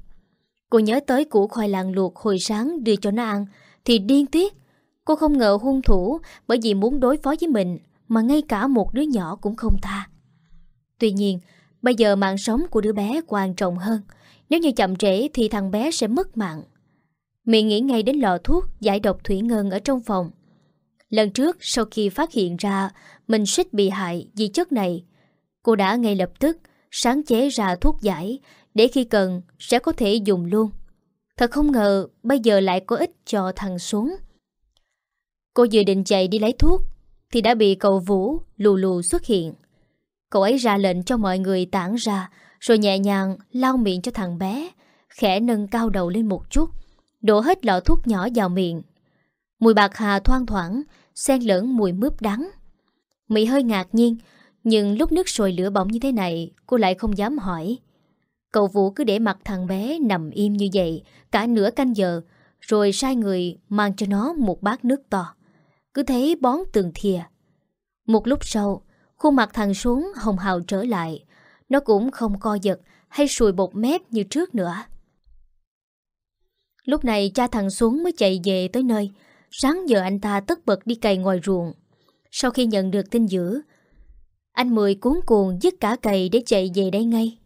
Cô nhớ tới củ khoai lang luộc hồi sáng đưa cho nó ăn, Thì điên tiết. Cô không ngờ hung thủ, Bởi vì muốn đối phó với mình, Mà ngay cả một đứa nhỏ cũng không tha. Tuy nhiên, Bây giờ mạng sống của đứa bé quan trọng hơn. Nếu như chậm trễ thì thằng bé sẽ mất mạng. Mị nghĩ ngay đến lọ thuốc giải độc thủy ngân ở trong phòng. Lần trước sau khi phát hiện ra Mình suýt bị hại vì chất này Cô đã ngay lập tức sáng chế ra thuốc giải để khi cần sẽ có thể dùng luôn. Thật không ngờ bây giờ lại có ích cho thằng xuống. Cô vừa định chạy đi lấy thuốc thì đã bị cậu Vũ lù lù xuất hiện. Cậu ấy ra lệnh cho mọi người tản ra rồi nhẹ nhàng lau miệng cho thằng bé, khẽ nâng cao đầu lên một chút, đổ hết lọ thuốc nhỏ vào miệng. Mùi bạc hà thoang thoảng, xen lẫn mùi mướp đắng. Mỹ hơi ngạc nhiên, nhưng lúc nước sôi lửa bỏng như thế này, cô lại không dám hỏi. Cậu Vũ cứ để mặt thằng bé nằm im như vậy cả nửa canh giờ, rồi sai người mang cho nó một bát nước to. Cứ thế bón từng thìa. Một lúc sau, khuôn mặt thằng xuống hồng hào trở lại. Nó cũng không co giật hay sùi bột mép như trước nữa. Lúc này cha thằng xuống mới chạy về tới nơi. Sáng giờ anh ta tất bật đi cày ngoài ruộng. Sau khi nhận được tin dữ, anh Mười cuốn cuồng dứt cả cày để chạy về đây ngay.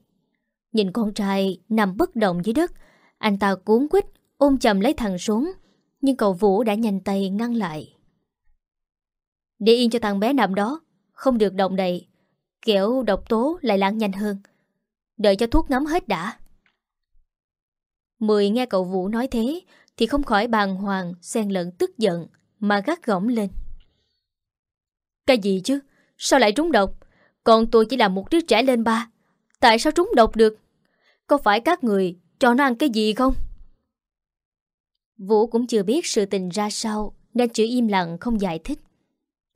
Nhìn con trai nằm bất động dưới đất Anh ta cuốn quýt ôm chầm lấy thằng xuống Nhưng cậu Vũ đã nhanh tay ngăn lại Để yên cho thằng bé nằm đó Không được động đậy kiểu độc tố lại lan nhanh hơn Đợi cho thuốc ngấm hết đã Mười nghe cậu Vũ nói thế thì không khỏi bàng hoàng, Xen lẫn tức giận Mà gắt gỏng lên. Cái gì chứ? Sao lại trúng độc? Còn tôi chỉ là một đứa trẻ lên ba. Tại sao trúng độc được? Có phải các người cho nó ăn cái gì không? Vũ cũng chưa biết sự tình ra sao, Nên chỉ im lặng không giải thích.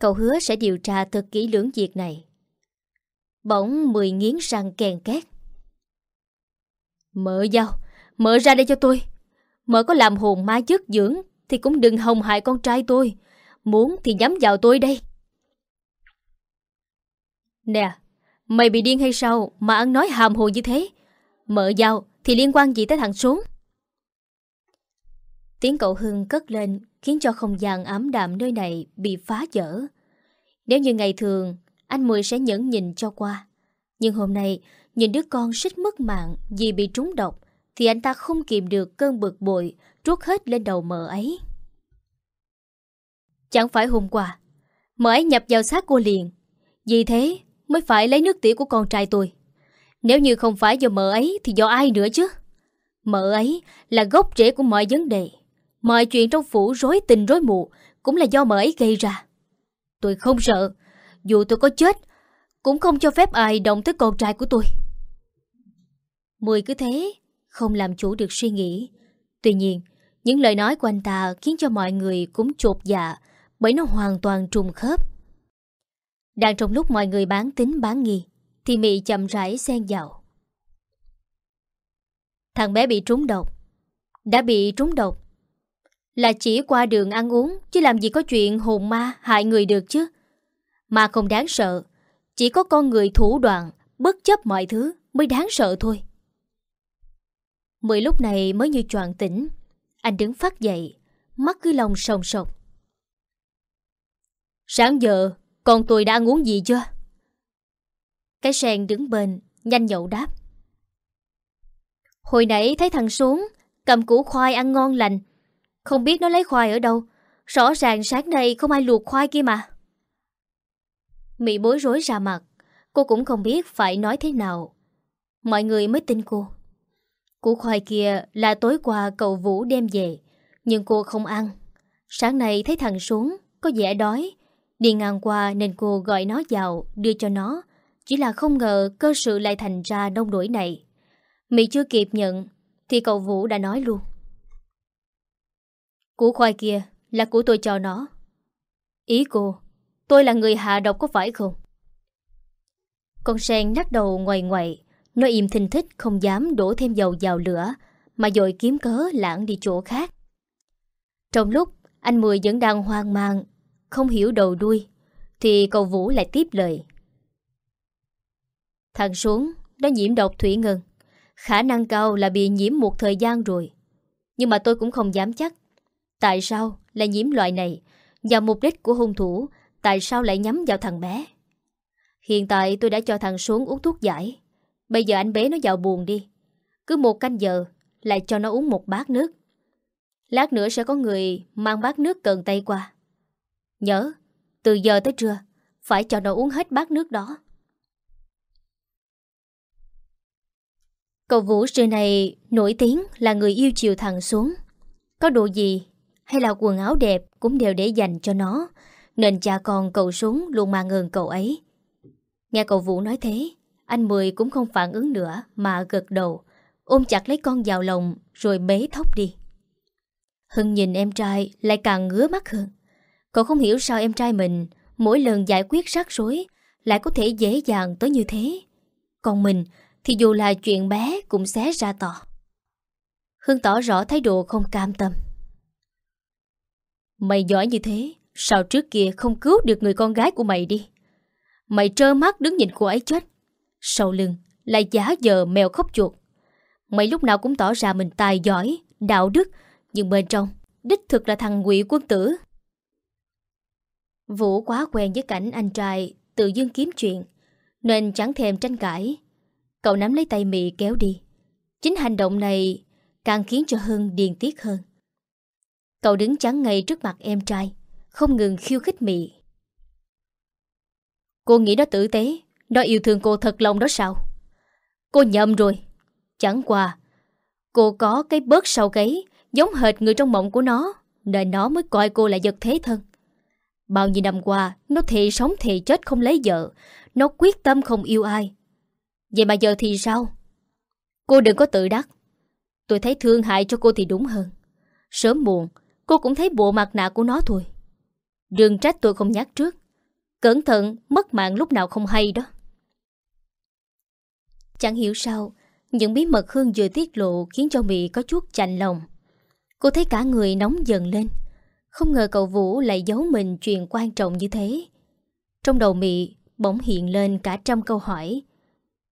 Cậu hứa sẽ điều tra thật kỹ lưỡng việc này. Bỗng mười nghiến răng kèn két. Mở dao, Mở ra đây cho tôi mợ có làm hồn ma chất dưỡng Thì cũng đừng hồng hại con trai tôi. Muốn thì nhắm vào tôi đây. Nè, Mày bị điên hay sao Mà ăn nói hàm hồ như thế? Mợ giàu thì liên quan gì tới thằng xuống Tiếng cậu Hưng cất lên Khiến cho không gian ám đạm nơi này Bị phá vỡ. Nếu như ngày thường, Anh Mười sẽ nhẫn nhìn cho qua. Nhưng hôm nay, Nhìn đứa con xích mất mạng Vì bị trúng độc thì anh ta không kìm được cơn bực bội Trút hết lên đầu mợ ấy Chẳng phải hôm qua Mợ ấy nhập vào xác cô liền Vì thế mới phải lấy nước tiểu của con trai tôi nếu như không phải do mợ ấy thì do ai nữa chứ? Mợ ấy là gốc rễ của mọi vấn đề. Mọi chuyện trong phủ rối tình rối mù cũng là do mợ ấy gây ra. Tôi không sợ. Dù tôi có chết, cũng không cho phép ai động tới con trai của tôi. Mười cứ thế, không làm chủ được suy nghĩ. Tuy nhiên, những lời nói của anh ta khiến cho mọi người cũng chột dạ bởi nó hoàn toàn trùng khớp. Đang trong lúc mọi người bán tính bán nghi, thì Mị chậm rãi xen vào. Thằng bé bị trúng độc. Đã bị trúng độc. Là chỉ qua đường ăn uống Chứ làm gì có chuyện hồn ma hại người được chứ. Mà không đáng sợ Chỉ có con người thủ đoạn Bất chấp mọi thứ mới đáng sợ thôi. Mười lúc này mới như choàng tỉnh. Anh đứng phát dậy Mắt cứ lòng sòng sọc. Sáng giờ Con tôi đã ăn uống gì chưa? Cái sen đứng bên, nhanh nhậu đáp. Hồi nãy thấy thằng xuống, cầm củ khoai ăn ngon lành, Không biết nó lấy khoai ở đâu. Rõ ràng sáng nay không ai luộc khoai kia mà. Mị bối rối ra mặt. Cô cũng không biết phải nói thế nào. Mọi người mới tin cô. Củ khoai kia là tối qua cậu Vũ đem về, Nhưng cô không ăn. Sáng nay thấy thằng xuống Có vẻ đói. Đi ngang qua nên cô gọi nó vào, Đưa cho nó. Chỉ là không ngờ cơ sự lại thành ra nông nổi này. Mỹ chưa kịp nhận, Thì cậu Vũ đã nói luôn. Củ khoai kia là của tôi cho nó. Ý cô, Tôi là người hạ độc có phải không? Con sen nắc đầu ngoài ngoại. Nó im thình thích, không dám đổ thêm dầu vào lửa, Mà dội kiếm cớ lãng đi chỗ khác. Trong lúc, anh Mười vẫn đang hoang mang, Không hiểu đầu đuôi, Thì cậu Vũ lại tiếp lời. Thằng xuống Đã nhiễm độc thủy ngân, Khả năng cao là bị nhiễm một thời gian rồi. Nhưng mà tôi cũng không dám chắc, Tại sao lại nhiễm loại này Và mục đích của hung thủ, Tại sao lại nhắm vào thằng bé? Hiện tại tôi đã cho thằng xuống uống thuốc giải. Bây giờ anh bé nó vào buồn đi. Cứ một canh giờ Lại cho nó uống một bát nước. Lát nữa sẽ có người mang bát nước cần tay qua. Nhớ, Từ giờ tới trưa, Phải cho nó uống hết bát nước đó. Cậu Vũ xưa này nổi tiếng là người yêu chiều thằng xuống. Có đồ gì hay là quần áo đẹp cũng đều để dành cho nó, nên cha con cậu xuống luôn mang ơn cậu ấy. Nghe cậu Vũ nói thế anh Mười cũng không phản ứng nữa Mà gật đầu, Ôm chặt lấy con vào lòng Rồi bế thóc đi. Hưng nhìn em trai lại càng ngứa mắt hơn. Cậu không hiểu sao em trai mình Mỗi lần giải quyết rắc rối Lại có thể dễ dàng tới như thế. Còn mình thì dù là chuyện bé Cũng xé ra to Hưng tỏ rõ thái độ không cam tâm. Mày giỏi như thế, Sao trước kia không cứu được người con gái của mày đi? Mày trơ mắt đứng nhìn cô ấy chết sau lưng Lại giá giờ mèo khóc chuột. Mày lúc nào cũng tỏ ra mình tài giỏi Đạo đức Nhưng bên trong Đích thực là thằng quỷ quân tử. Vũ quá quen với cảnh anh trai Tự dưng kiếm chuyện Nên chẳng thèm tranh cãi. Cậu nắm lấy tay Mị kéo đi. Chính hành động này Càng khiến cho Hưng điền tiếc hơn. Cậu đứng chắn ngay trước mặt em trai không ngừng khiêu khích Mị. Cô nghĩ đó tử tế, nó yêu thương cô thật lòng đó sao? Cô nhầm rồi. Chẳng qua, cô có cái bớt sau gáy, giống hệt người trong mộng của nó, nên nó mới coi cô là vật thế thân. Bao nhiêu năm qua, nó thì sống thì chết không lấy vợ, nó quyết tâm không yêu ai. Vậy mà giờ thì sao? Cô đừng có tự đắc. Tôi thấy thương hại cho cô thì đúng hơn. Sớm muộn, cô cũng thấy bộ mặt nạ của nó thôi. Đừng trách tôi không nhắc trước Cẩn thận mất mạng lúc nào không hay đó Chẳng hiểu sao, Những bí mật Hương vừa tiết lộ Khiến cho Mỹ có chút chạnh lòng. Cô thấy cả người nóng dần lên. Không ngờ cậu Vũ lại giấu mình Chuyện quan trọng như thế. Trong đầu Mỹ bỗng hiện lên Cả trăm câu hỏi.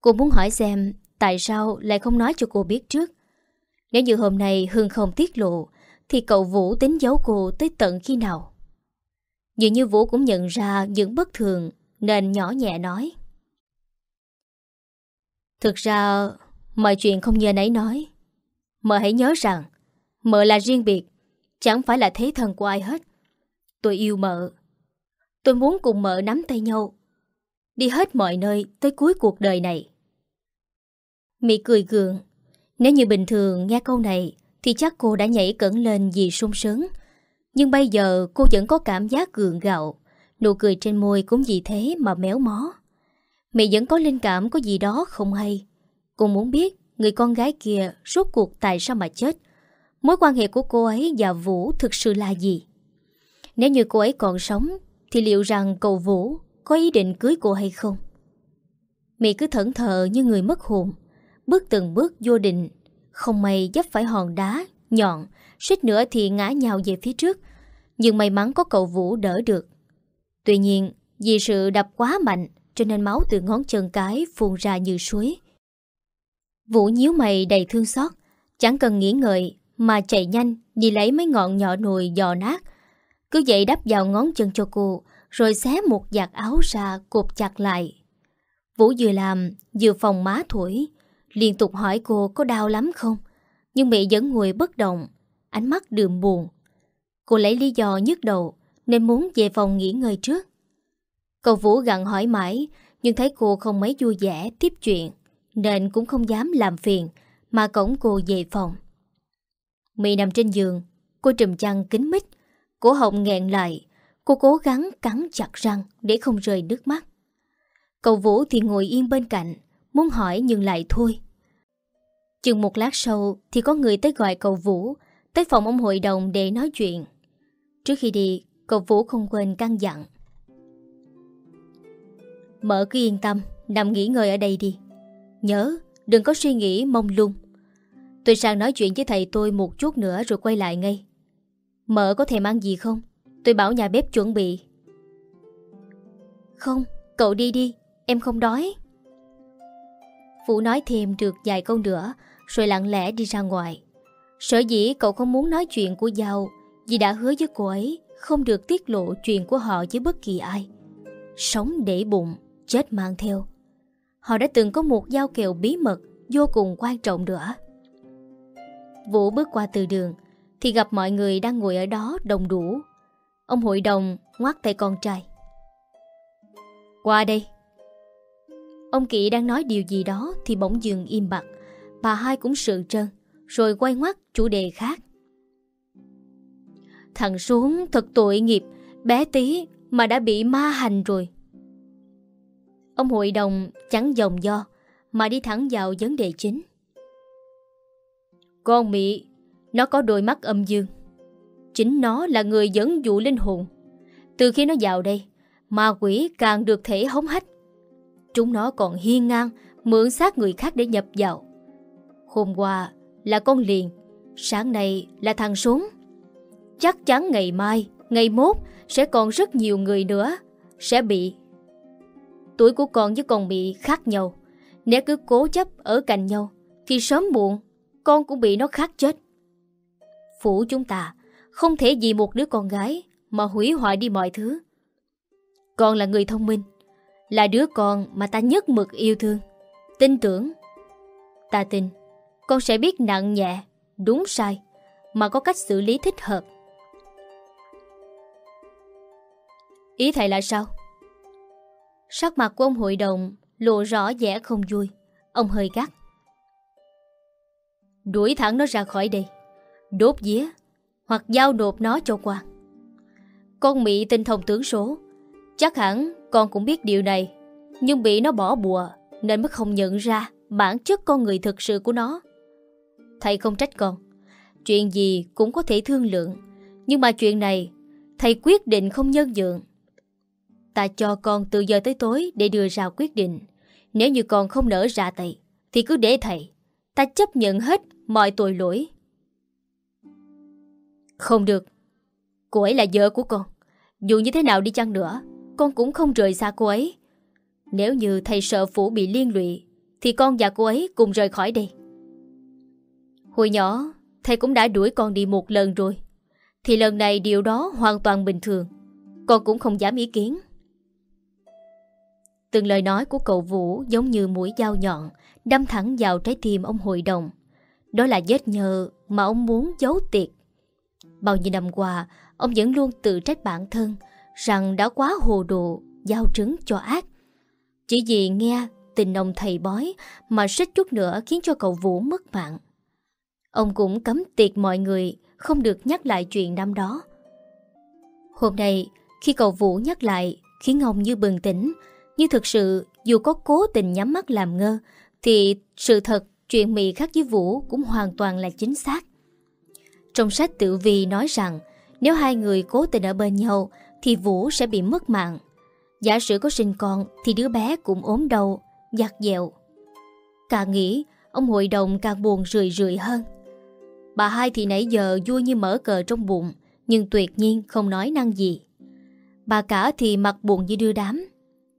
Cô muốn hỏi xem Tại sao lại không nói cho cô biết trước. Nếu như hôm nay Hương không tiết lộ, Thì cậu Vũ tính giấu cô tới tận khi nào? Dường như Vũ cũng nhận ra những bất thường Nên nhỏ nhẹ nói. Thực ra, Mọi chuyện không như nãy nói. Mợ hãy nhớ rằng, Mợ là riêng biệt, Chẳng phải là thế thân của ai hết. Tôi yêu mợ. Tôi muốn cùng mợ nắm tay nhau, Đi hết mọi nơi tới cuối cuộc đời này. Mỹ cười gượng. Nếu như bình thường nghe câu này, Thì chắc cô đã nhảy cẩn lên vì sung sướng. Nhưng bây giờ cô vẫn có cảm giác gượng gạo. Nụ cười trên môi cũng vì thế mà méo mó. Mẹ vẫn có linh cảm, có gì đó không hay. Cô muốn biết người con gái kia rốt cuộc tại sao mà chết. Mối quan hệ của cô ấy và Vũ thực sự là gì? Nếu như cô ấy còn sống, Thì liệu rằng cậu Vũ có ý định cưới cô hay không? Mẹ cứ thẫn thờ như người mất hồn. Bước từng bước vô định. Không may dấp phải hòn đá, Nhọn. Suýt nữa thì ngã nhào về phía trước. Nhưng may mắn có cậu Vũ đỡ được. Tuy nhiên, Vì sự đập quá mạnh cho nên máu từ ngón chân cái phun ra như suối. Vũ nhíu mày đầy thương xót, Chẳng cần nghĩ ngợi Mà chạy nhanh đi lấy mấy ngọn nhỏ nồi giò nát. Cứ vậy đắp vào ngón chân cho cô, Rồi xé một giặt áo ra cột chặt lại. Vũ vừa làm, Vừa phòng má thổi, Liên tục hỏi cô có đau lắm không? Nhưng mẹ vẫn ngồi bất động, Ánh mắt đường buồn. Cô lấy lý do nhức đầu, Nên muốn về phòng nghỉ ngơi trước. Cậu Vũ gặn hỏi mãi, Nhưng thấy cô không mấy vui vẻ tiếp chuyện, Nên cũng không dám làm phiền, Mà cổng cô về phòng. Mị nằm trên giường, Cô trùm chăn kính mít, Cổ họng nghẹn lại, Cô cố gắng cắn chặt răng Để không rơi nước mắt. Cậu Vũ thì ngồi yên bên cạnh, Muốn hỏi nhưng lại thôi. Chừng một lát sau Thì có người tới gọi cậu Vũ, Tới phòng ông hội đồng để nói chuyện. Trước khi đi Cậu Vũ không quên căn dặn. Mở cứ yên tâm, Nằm nghỉ ngơi ở đây đi. Nhớ, đừng có suy nghĩ mông lung. Tôi sang nói chuyện với thầy tôi một chút nữa Rồi quay lại ngay. Mở có thèm ăn gì không? Tôi bảo nhà bếp chuẩn bị. Không, Cậu đi đi, Em không đói. Vũ nói thêm được vài câu nữa, Rồi lặng lẽ đi ra ngoài. Sở dĩ cậu không muốn nói chuyện của Giao, Vì đã hứa với cô ấy Không được tiết lộ chuyện của họ với bất kỳ ai. Sống để bụng. Chết mang theo. Họ đã từng có một giao kèo bí mật Vô cùng quan trọng nữa. Vũ bước qua từ đường Thì gặp mọi người đang ngồi ở đó đồng đủ. Ông hội đồng ngoắt tay con trai. Qua đây. Ông Kỵ đang nói điều gì đó Thì bỗng dừng im bặt. Bà hai cũng sự trân, Rồi quay ngoắt chủ đề khác. Thằng xuống thật tội nghiệp Bé tí mà đã bị ma hành rồi. Ông hội đồng chẳng dòng do Mà đi thẳng vào vấn đề chính. Con Mỹ Nó có đôi mắt âm dương. Chính nó là người dẫn dụ linh hồn. Từ khi nó vào đây Ma quỷ càng được thể hống hách. Chúng nó còn hiên ngang Mượn xác người khác để nhập vào. Hôm qua là con liền Sáng nay là thằng xuống, Chắc chắn ngày mai Ngày mốt sẽ còn rất nhiều người nữa Sẽ bị Tuổi của con với con bị khác nhau. Nếu cứ cố chấp ở cạnh nhau, Thì sớm muộn, Con cũng bị nó khác chết. Phủ chúng ta, Không thể vì một đứa con gái Mà hủy hoại đi mọi thứ. Con là người thông minh, Là đứa con mà ta nhất mực yêu thương, Tin tưởng. Ta tin, Con sẽ biết nặng nhẹ, Đúng sai, Mà có cách xử lý thích hợp. Ý thầy là sao? Sắc mặt của ông hội đồng lộ rõ vẻ không vui. Ông hơi gắt. Đuổi thẳng nó ra khỏi đây. Đốt dĩa, hoặc giao nộp nó cho quan. Con Mỹ tinh thông tướng số. Chắc hẳn con cũng biết điều này. Nhưng bị nó bỏ bùa nên mới không nhận ra bản chất con người thực sự của nó. Thầy không trách con. Chuyện gì cũng có thể thương lượng. Nhưng mà chuyện này thầy quyết định không nhân nhượng. Ta cho con từ giờ tới tối để đưa ra quyết định. Nếu như con không nở ra tay, thì cứ để thầy. Ta chấp nhận hết mọi tội lỗi. Không được. Cô ấy là vợ của con. Dù như thế nào đi chăng nữa, con cũng không rời xa cô ấy. Nếu như thầy sợ phủ bị liên lụy, thì con và cô ấy cùng rời khỏi đây. Hồi nhỏ, thầy cũng đã đuổi con đi một lần rồi. Thì lần này điều đó hoàn toàn bình thường. Con cũng không dám ý kiến. Từng lời nói của cậu Vũ giống như mũi dao nhọn, đâm thẳng vào trái tim ông hội đồng. Đó là vết nhờ mà ông muốn giấu tiệt. Bao nhiêu năm qua, ông vẫn luôn tự trách bản thân rằng đã quá hồ đồ, giao trứng cho ác. Chỉ vì nghe tình ông thầy bói mà xích chút nữa khiến cho cậu Vũ mất mạng. Ông cũng cấm tiệt mọi người không được nhắc lại chuyện năm đó. Hôm nay, khi cậu Vũ nhắc lại khiến ông như bừng tỉnh, nhưng thực sự, dù có cố tình nhắm mắt làm ngơ, Thì sự thật chuyện mì khác với Vũ cũng hoàn toàn là chính xác. Trong sách tự vi nói rằng, Nếu hai người cố tình ở bên nhau, Thì Vũ sẽ bị mất mạng. Giả sử có sinh con, Thì đứa bé cũng ốm đau, Giặt dẹo. Càng nghĩ, Ông hội đồng càng buồn rười rượi hơn. Bà hai thì nãy giờ vui như mở cờ trong bụng, Nhưng tuyệt nhiên không nói năng gì. Bà cả thì mặt buồn như đưa đám.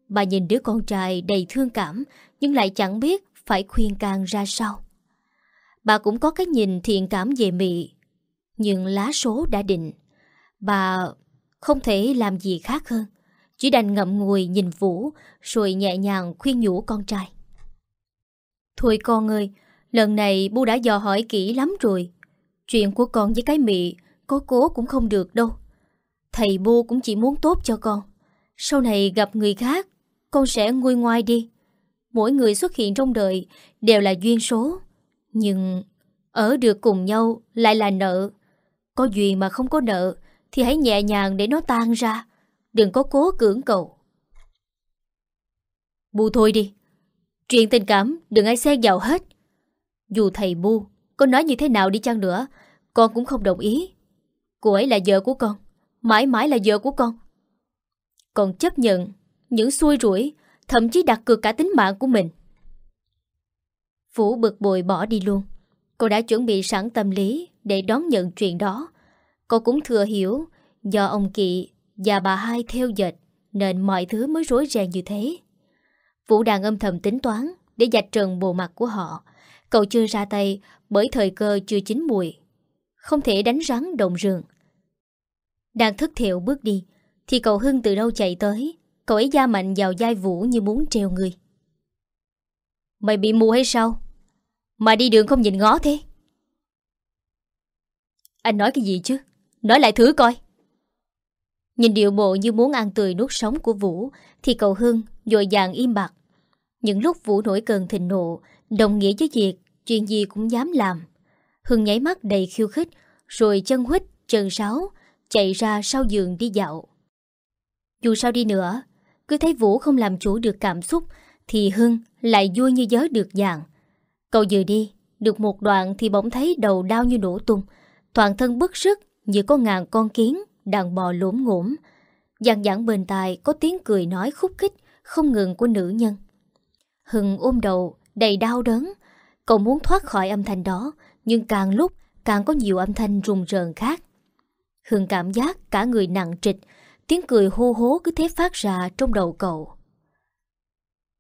Bà nhìn đứa con trai đầy thương cảm Nhưng lại chẳng biết phải khuyên can ra sao Bà cũng có cái nhìn thiện cảm về Mị Nhưng lá số đã định Bà không thể làm gì khác hơn Chỉ đành ngậm ngùi nhìn Vũ Rồi nhẹ nhàng khuyên nhủ con trai Thôi con ơi Lần này bu đã dò hỏi kỹ lắm rồi Chuyện của con với cái Mị có cố cũng không được đâu. Thầy bu cũng chỉ muốn tốt cho con. Sau này gặp người khác, con sẽ nguôi ngoai đi. Mỗi người xuất hiện trong đời đều là duyên số. Nhưng ở được cùng nhau lại là nợ. Có duyên mà không có nợ thì hãy nhẹ nhàng để nó tan ra. Đừng có cố cưỡng cầu. Bu thôi đi. Chuyện tình cảm đừng ai xen vào hết. Dù thầy Bu có nói như thế nào đi chăng nữa, con cũng không đồng ý. Cô ấy là vợ của con, mãi mãi là vợ của con. Con chấp nhận những xui rủi, thậm chí đặt cược cả tính mạng của mình. Phủ bực bội bỏ đi luôn. Cô đã chuẩn bị sẵn tâm lý để đón nhận chuyện đó. Cô cũng thừa hiểu do ông Kỵ và bà hai theo dệt nên mọi thứ mới rối ren như thế. Vũ đang âm thầm tính toán để dạch trần bộ mặt của họ. Cậu chưa ra tay bởi thời cơ chưa chín mùi. Không thể đánh rắn đồng rừng. Đang thức thiệu bước đi thì cậu Hưng từ đâu chạy tới. Cậu ấy da mạnh vào dai Vũ như muốn treo người. Mày bị mù hay sao? Mà đi đường không nhìn ngó thế. Anh nói cái gì chứ? Nói lại thứ coi. Nhìn điệu bộ như muốn ăn tươi nuốt sống của Vũ thì cậu Hưng dội dàng im bặt. Những lúc Vũ nổi cơn thịnh nộ đồng nghĩa với việc chuyện gì cũng dám làm. Hưng nháy mắt đầy khiêu khích rồi chân huýt, chân sáo chạy ra sau giường đi dạo. Dù sao đi nữa, cứ thấy Vũ không làm chủ được cảm xúc thì Hưng lại vui như giới được dạng. Cậu vừa đi, được một đoạn thì bỗng thấy đầu đau như nổ tung, toàn thân bức sức như có ngàn con kiến đang bò lốm ngổm. Dàn giảng bên tai có tiếng cười nói khúc khích, không ngừng của nữ nhân. Hưng ôm đầu, đầy đau đớn. Cậu muốn thoát khỏi âm thanh đó, nhưng càng lúc càng có nhiều âm thanh rùng rợn khác. Hưng cảm giác cả người nặng trịch, tiếng cười hô hố cứ thế phát ra trong đầu cậu.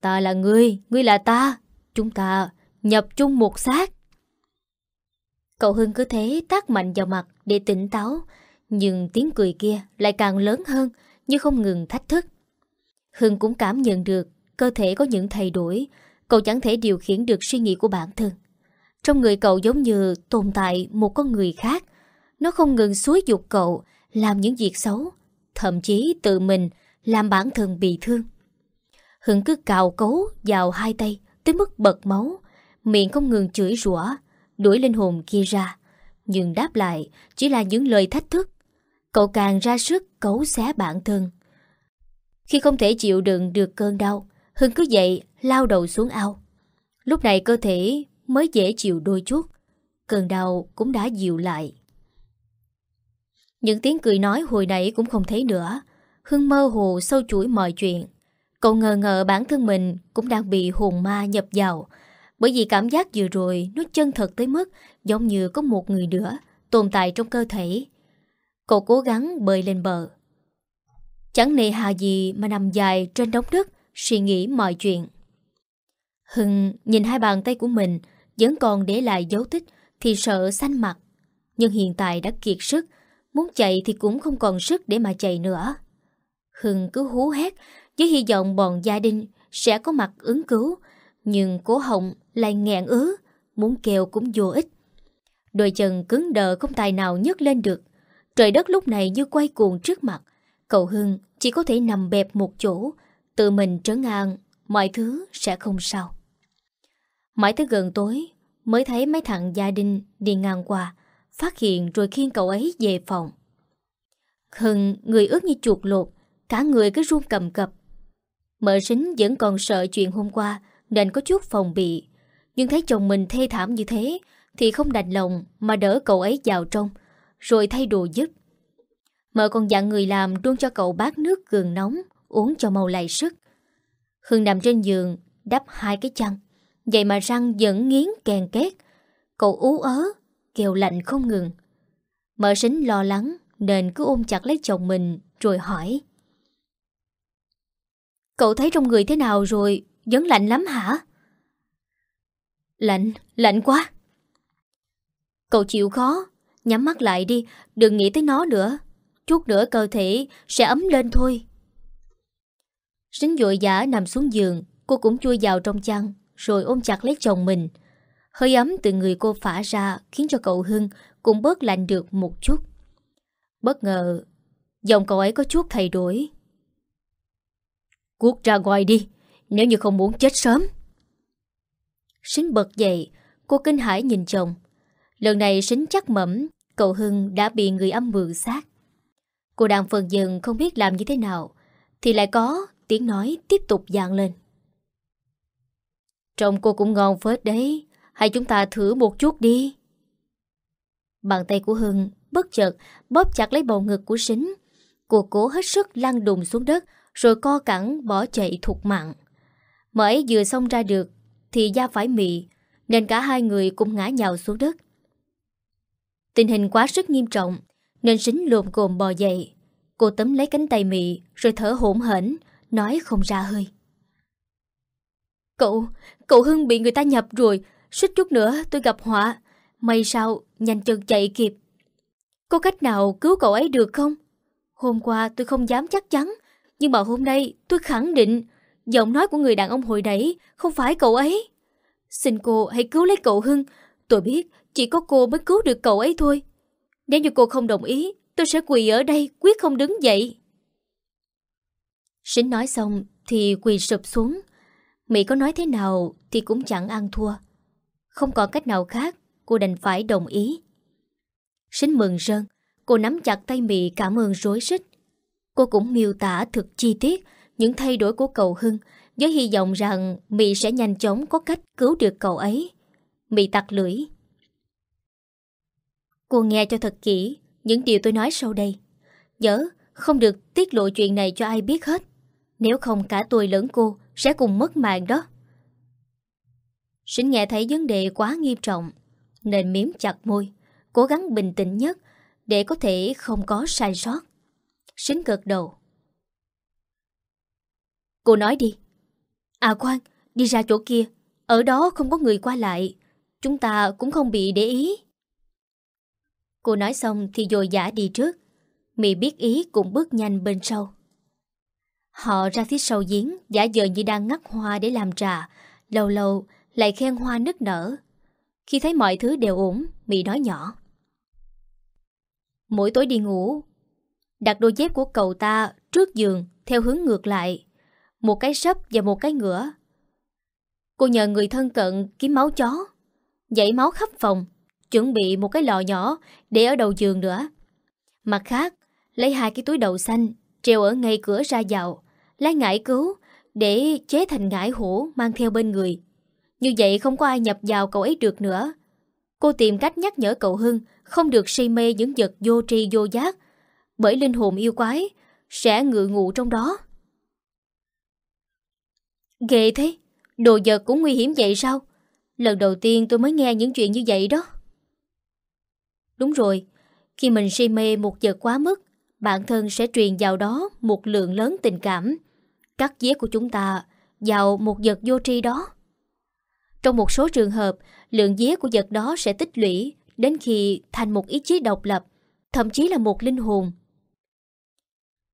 Ta là ngươi, ngươi là ta, chúng ta nhập chung một xác. Cậu Hưng cứ thế tác mạnh vào mặt để tỉnh táo, nhưng tiếng cười kia lại càng lớn hơn như không ngừng thách thức. Hưng cũng cảm nhận được cơ thể có những thay đổi, cậu chẳng thể điều khiển được suy nghĩ của bản thân. Trong người cậu giống như tồn tại một con người khác, nó không ngừng xúi dục cậu làm những việc xấu, thậm chí tự mình làm bản thân bị thương. Hưng cứ cào cấu vào hai tay tới mức bật máu, miệng không ngừng chửi rủa, đuổi linh hồn kia ra. Nhưng đáp lại chỉ là những lời thách thức. Cậu càng ra sức cấu xé bản thân. Khi không thể chịu đựng được cơn đau, Hưng cứ dậy lao đầu xuống ao. Lúc này cơ thể mới dễ chịu đôi chút. Cơn đau cũng đã dịu lại. Những tiếng cười nói hồi nãy cũng không thấy nữa. Hưng mơ hồ sâu chuỗi mọi chuyện. Cậu ngờ ngờ bản thân mình cũng đang bị hồn ma nhập vào. Bởi vì cảm giác vừa rồi nó chân thật tới mức giống như có một người nữa tồn tại trong cơ thể. Cậu cố gắng bơi lên bờ. Chẳng nề hà gì mà nằm dài trên đống đất suy nghĩ mọi chuyện. Hưng nhìn hai bàn tay của mình vẫn còn để lại dấu tích thì sợ xanh mặt. Nhưng hiện tại đã kiệt sức, muốn chạy thì cũng không còn sức để mà chạy nữa. Hưng cứ hú hét với hy vọng bọn gia đình sẽ có mặt ứng cứu, nhưng cố họng lại nghẹn ứ, muốn kêu cũng vô ích. Đôi chân cứng đờ không tài nào nhấc lên được. Trời đất lúc này như quay cuồng trước mặt. Cậu Hưng chỉ có thể nằm bẹp một chỗ, tự mình trấn an, mọi thứ sẽ không sao. Mãi tới gần tối, mới thấy mấy thằng gia đình đi ngang qua, phát hiện rồi khiêng cậu ấy về phòng. Hưng người ướt như chuột lột, cả người cứ run cầm cập. Mợ sính vẫn còn sợ chuyện hôm qua nên có chút phòng bị. Nhưng thấy chồng mình thê thảm như thế thì không đành lòng mà đỡ cậu ấy vào trong, rồi thay đồ giúp. Mợ còn dặn người làm đun cho cậu bát nước gừng nóng, uống cho mau lại sức. Hưng nằm trên giường, đắp hai cái chăn. Vậy mà răng vẫn nghiến kèn két. Cậu ú ớ, kêu lạnh không ngừng. Mợ sính lo lắng nên cứ ôm chặt lấy chồng mình rồi hỏi. Cậu thấy trong người thế nào rồi, vẫn lạnh lắm hả? Lạnh, lạnh quá. Cậu chịu khó, nhắm mắt lại đi, đừng nghĩ tới nó nữa. Chút nữa cơ thể sẽ ấm lên thôi. Sính vội giả nằm xuống giường, cô cũng chui vào trong chăn, rồi ôm chặt lấy chồng mình. Hơi ấm từ người cô phả ra khiến cho cậu Hưng cũng bớt lạnh được một chút. Bất ngờ, Giọng cậu ấy có chút thay đổi. Cuốc ra ngoài đi, Nếu như không muốn chết sớm. Sính bật dậy, Cô kinh hãi nhìn chồng. Lần này sính chắc mẩm, Cậu Hưng đã bị người âm mượn sát. Cô đang phần dần không biết làm như thế nào, Thì lại có tiếng nói tiếp tục dạng lên. Trông cô cũng ngon phết đấy hãy chúng ta thử một chút đi. Bàn tay của Hưng bất chợt bóp chặt lấy bầu ngực của Sính. Cô cố hết sức lăn đùng xuống đất Rồi co cẳng bỏ chạy thục mạng. Mở ấy vừa xong ra được Thì da phải mị Nên cả hai người cũng ngã nhào xuống đất. Tình hình quá sức nghiêm trọng Nên Sính lồm cồm bò dậy. Cô tấm lấy cánh tay mị Rồi thở hổn hển Nói không ra hơi. Cậu, cậu Hưng bị người ta nhập rồi Suýt chút nữa tôi gặp họa. May sao, nhanh chân chạy kịp. Có cách nào cứu cậu ấy được không? Hôm qua tôi không dám chắc chắn, Nhưng mà hôm nay tôi khẳng định Giọng nói của người đàn ông hồi nãy Không phải cậu ấy. Xin cô hãy cứu lấy cậu Hưng. Tôi biết chỉ có cô mới cứu được cậu ấy thôi. Nếu như cô không đồng ý, Tôi sẽ quỳ ở đây quyết không đứng dậy. Sính nói xong Thì quỳ sụp xuống. Mỹ có nói thế nào Thì cũng chẳng ăn thua. Không còn cách nào khác, Cô đành phải đồng ý. Sính mừng rơn Cô nắm chặt tay mị, cảm ơn rối rít. Cô cũng miêu tả thực chi tiết Những thay đổi của cậu Hưng, Với hy vọng rằng mị sẽ nhanh chóng có cách cứu được cậu ấy. Mị tặc lưỡi. Cô nghe cho thật kỹ Những điều tôi nói sau đây. Nhớ, không được tiết lộ chuyện này cho ai biết hết. Nếu không cả tôi lẫn cô Sẽ cùng mất mạng đó. Sinh nghe thấy vấn đề quá nghiêm trọng Nên miếm chặt môi Cố gắng bình tĩnh nhất Để có thể không có sai sót. Sinh gật đầu. Cô nói đi. À khoan, đi ra chỗ kia Ở đó không có người qua lại Chúng ta cũng không bị để ý. Cô nói xong thì dồi giả đi trước Mị biết ý cũng bước nhanh bên sau. Họ ra phía sau giếng Giả dờ như đang ngắt hoa để làm trà Lâu lâu lại khen hoa nức nở. Khi thấy mọi thứ đều ổn, Mỹ nói nhỏ. Mỗi tối đi ngủ, Đặt đôi dép của cậu ta trước giường Theo hướng ngược lại. Một cái sấp và một cái ngửa. Cô nhờ người thân cận kiếm máu chó, Dãy máu khắp phòng, Chuẩn bị một cái lọ nhỏ Để ở đầu giường nữa. Mặt khác, Lấy hai cái túi đậu xanh, Treo ở ngay cửa ra vào Lấy ngải cứu Để chế thành ngải hổ Mang theo bên người. Như vậy không có ai nhập vào cậu ấy được nữa. Cô tìm cách nhắc nhở cậu Hưng Không được si mê những vật vô tri vô giác Bởi linh hồn yêu quái Sẽ ngự ngụ trong đó. Ghê thế Đồ vật cũng nguy hiểm vậy sao? Lần đầu tiên tôi mới nghe những chuyện như vậy đó. Đúng rồi, khi mình si mê một vật quá mức, bản thân sẽ truyền vào đó một lượng lớn tình cảm, cắt dế của chúng ta vào một vật vô tri đó. Trong một số trường hợp, lượng dế của vật đó sẽ tích lũy đến khi thành một ý chí độc lập, thậm chí là một linh hồn.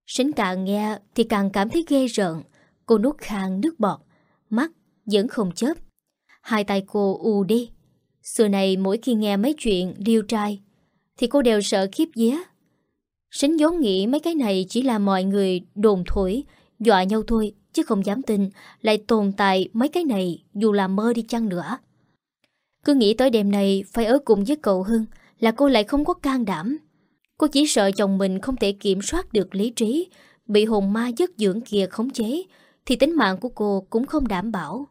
Sính càng nghe thì càng cảm thấy ghê rợn, cô nuốt khang nước bọt, mắt vẫn không chớp. Hai tay cô u đi. Xưa này mỗi khi nghe mấy chuyện điêu trai thì cô đều sợ khiếp vía. Sính vốn nghĩ mấy cái này chỉ là mọi người đồn thổi, dọa nhau thôi, chứ không dám tin lại tồn tại mấy cái này dù là mơ đi chăng nữa. Cứ nghĩ tới đêm này phải ở cùng với cậu Hưng là cô lại không có can đảm. Cô chỉ sợ chồng mình không thể kiểm soát được lý trí, bị hồn ma giấc dưỡng kia khống chế, thì tính mạng của cô cũng không đảm bảo.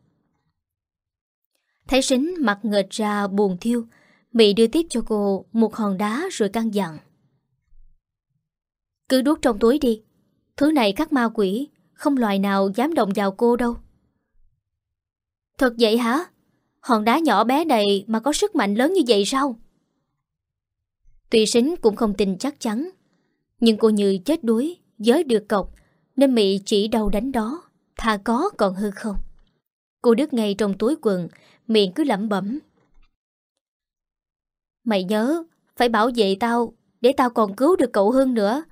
Thấy sính mặt ngợt ra buồn thiêu, Mỹ đưa tiếp cho cô một hòn đá rồi căn dặn. Cứ đút trong túi đi. Thứ này khắc ma quỷ, không loài nào dám động vào cô đâu. Thật vậy hả? Hòn đá nhỏ bé này mà có sức mạnh lớn như vậy sao? Tùy sính cũng không tin chắc chắn, nhưng cô như chết đuối, giới được cọc, nên Mỹ chỉ đầu đánh đó, thà có còn hư không. Cô đứt ngay trong túi quần, miệng cứ lẩm bẩm Mày nhớ, phải bảo vệ tao, để tao còn cứu được cậu hơn nữa.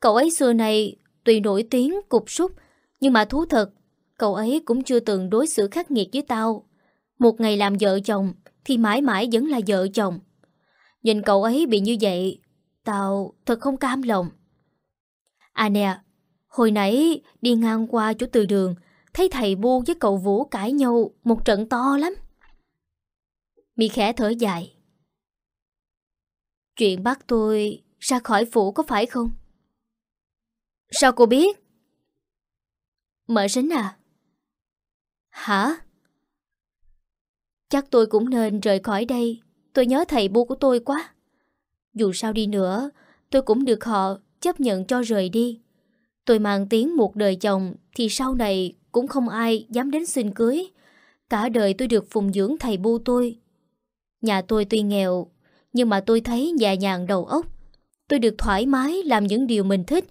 Cậu ấy xưa này tuy nổi tiếng cục súc, nhưng mà thú thật, cậu ấy cũng chưa từng đối xử khắc nghiệt với tao. Một ngày làm vợ chồng thì mãi mãi vẫn là vợ chồng. Nhìn cậu ấy bị như vậy Tao thật không cam lòng. À nè, hồi nãy đi ngang qua chỗ từ đường, thấy thầy Bu với cậu Vũ cãi nhau một trận to lắm. Mi khẽ thở dài. Chuyện bắt tôi ra khỏi phủ có phải không? Sao cô biết? Mở sính à? Hả? Chắc tôi cũng nên rời khỏi đây. Tôi nhớ thầy bu của tôi quá. Dù sao đi nữa, tôi cũng được họ chấp nhận cho rời đi. Tôi mang tiếng một đời chồng thì sau này cũng không ai dám đến xin cưới. Cả đời tôi được phùng dưỡng thầy bu tôi. Nhà tôi tuy nghèo, nhưng mà tôi thấy già nhàng đầu óc. Tôi được thoải mái làm những điều mình thích,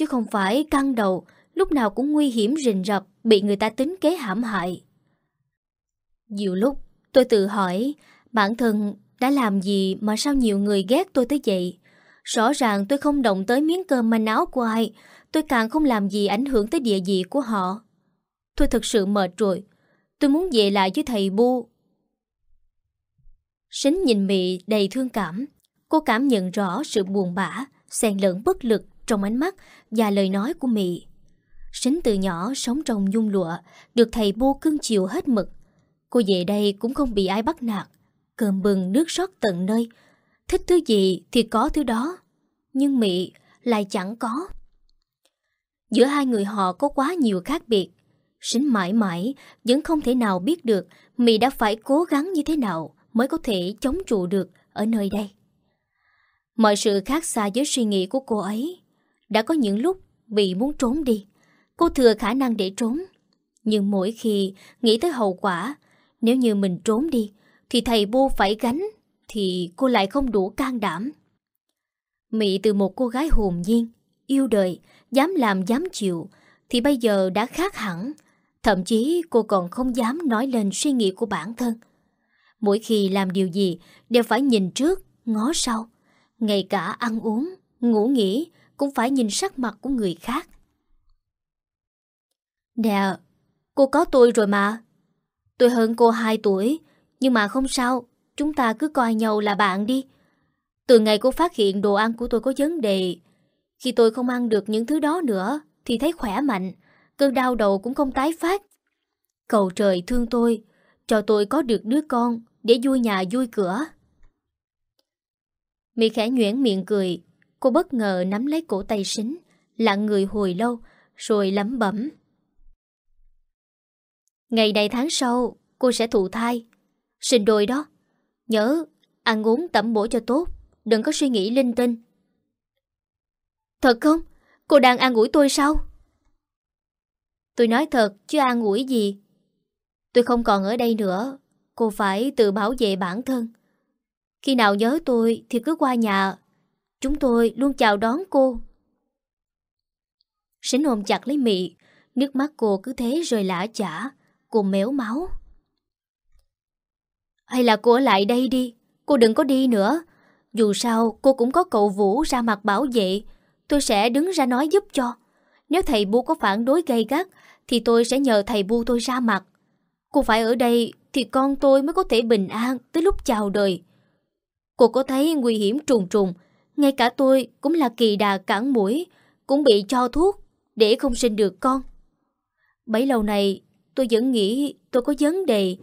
chứ không phải căng đầu, lúc nào cũng nguy hiểm rình rập, bị người ta tính kế hãm hại. Nhiều lúc tôi tự hỏi, bản thân đã làm gì mà sao nhiều người ghét tôi tới vậy? Rõ ràng tôi không động tới miếng cơm manh áo của ai, tôi càng không làm gì ảnh hưởng tới địa vị của họ. Tôi thật sự mệt rồi, tôi muốn về lại với thầy Bu. Sính nhìn Mị đầy thương cảm, cô cảm nhận rõ sự buồn bã, xen lẫn bất lực trong ánh mắt và lời nói của Mị. Sính từ nhỏ sống trong dung lụa, được thầy bô cưng chiều hết mực. Cô về đây cũng không bị ai bắt nạt, cơm bừng nước sót tận nơi. Thích thứ gì thì có thứ đó, nhưng Mị lại chẳng có. Giữa hai người họ có quá nhiều khác biệt. Sính mãi mãi vẫn không thể nào biết được Mị đã phải cố gắng như thế nào mới có thể chống trụ được ở nơi đây. Mọi sự khác xa với suy nghĩ của cô ấy. Đã có những lúc bị muốn trốn đi. Cô thừa khả năng để trốn. Nhưng mỗi khi nghĩ tới hậu quả, nếu như mình trốn đi, thì thầy bô phải gánh, thì cô lại không đủ can đảm. Mị từ một cô gái hồn nhiên, yêu đời, dám làm dám chịu, thì bây giờ đã khác hẳn. Thậm chí cô còn không dám nói lên suy nghĩ của bản thân. Mỗi khi làm điều gì đều phải nhìn trước, ngó sau. Ngay cả ăn uống, ngủ nghỉ cũng phải nhìn sắc mặt của người khác. Nè, cô có tôi rồi mà. Tôi hơn cô 2 tuổi, nhưng mà không sao, chúng ta cứ coi nhau là bạn đi. Từ ngày cô phát hiện đồ ăn của tôi có vấn đề, khi tôi không ăn được những thứ đó nữa thì thấy khỏe mạnh, cơn đau đầu cũng không tái phát. Cầu trời thương tôi, cho tôi có được đứa con để vui nhà vui cửa. Mỹ khẽ nhuyễn miệng cười, cô bất ngờ nắm lấy cổ tay sính, lặng người hồi lâu, rồi lắm bẩm. Ngày này tháng sau, cô sẽ thụ thai. Sinh đôi đó. Nhớ, ăn uống tẩm bổ cho tốt, đừng có suy nghĩ linh tinh. Thật không? Cô đang ăn ủi tôi sao? Tôi nói thật, chứ ăn ủi gì. Tôi không còn ở đây nữa, cô phải tự bảo vệ bản thân. Khi nào nhớ tôi thì cứ qua nhà. Chúng tôi luôn chào đón cô. Sính ôm chặt lấy mị, nước mắt cô cứ thế rơi lã chả, cô méo máu. Hay là cô ở lại đây đi, cô đừng có đi nữa. Dù sao cô cũng có cậu Vũ ra mặt bảo vệ, tôi sẽ đứng ra nói giúp cho. Nếu thầy Bu có phản đối gay gắt, thì tôi sẽ nhờ thầy Bu tôi ra mặt. Cô phải ở đây thì con tôi mới có thể bình an tới lúc chào đời. Cô có thấy nguy hiểm trùng trùng, ngay cả tôi cũng là kỳ đà cản mũi, cũng bị cho thuốc để không sinh được con. Bấy lâu này tôi vẫn nghĩ tôi có vấn đề,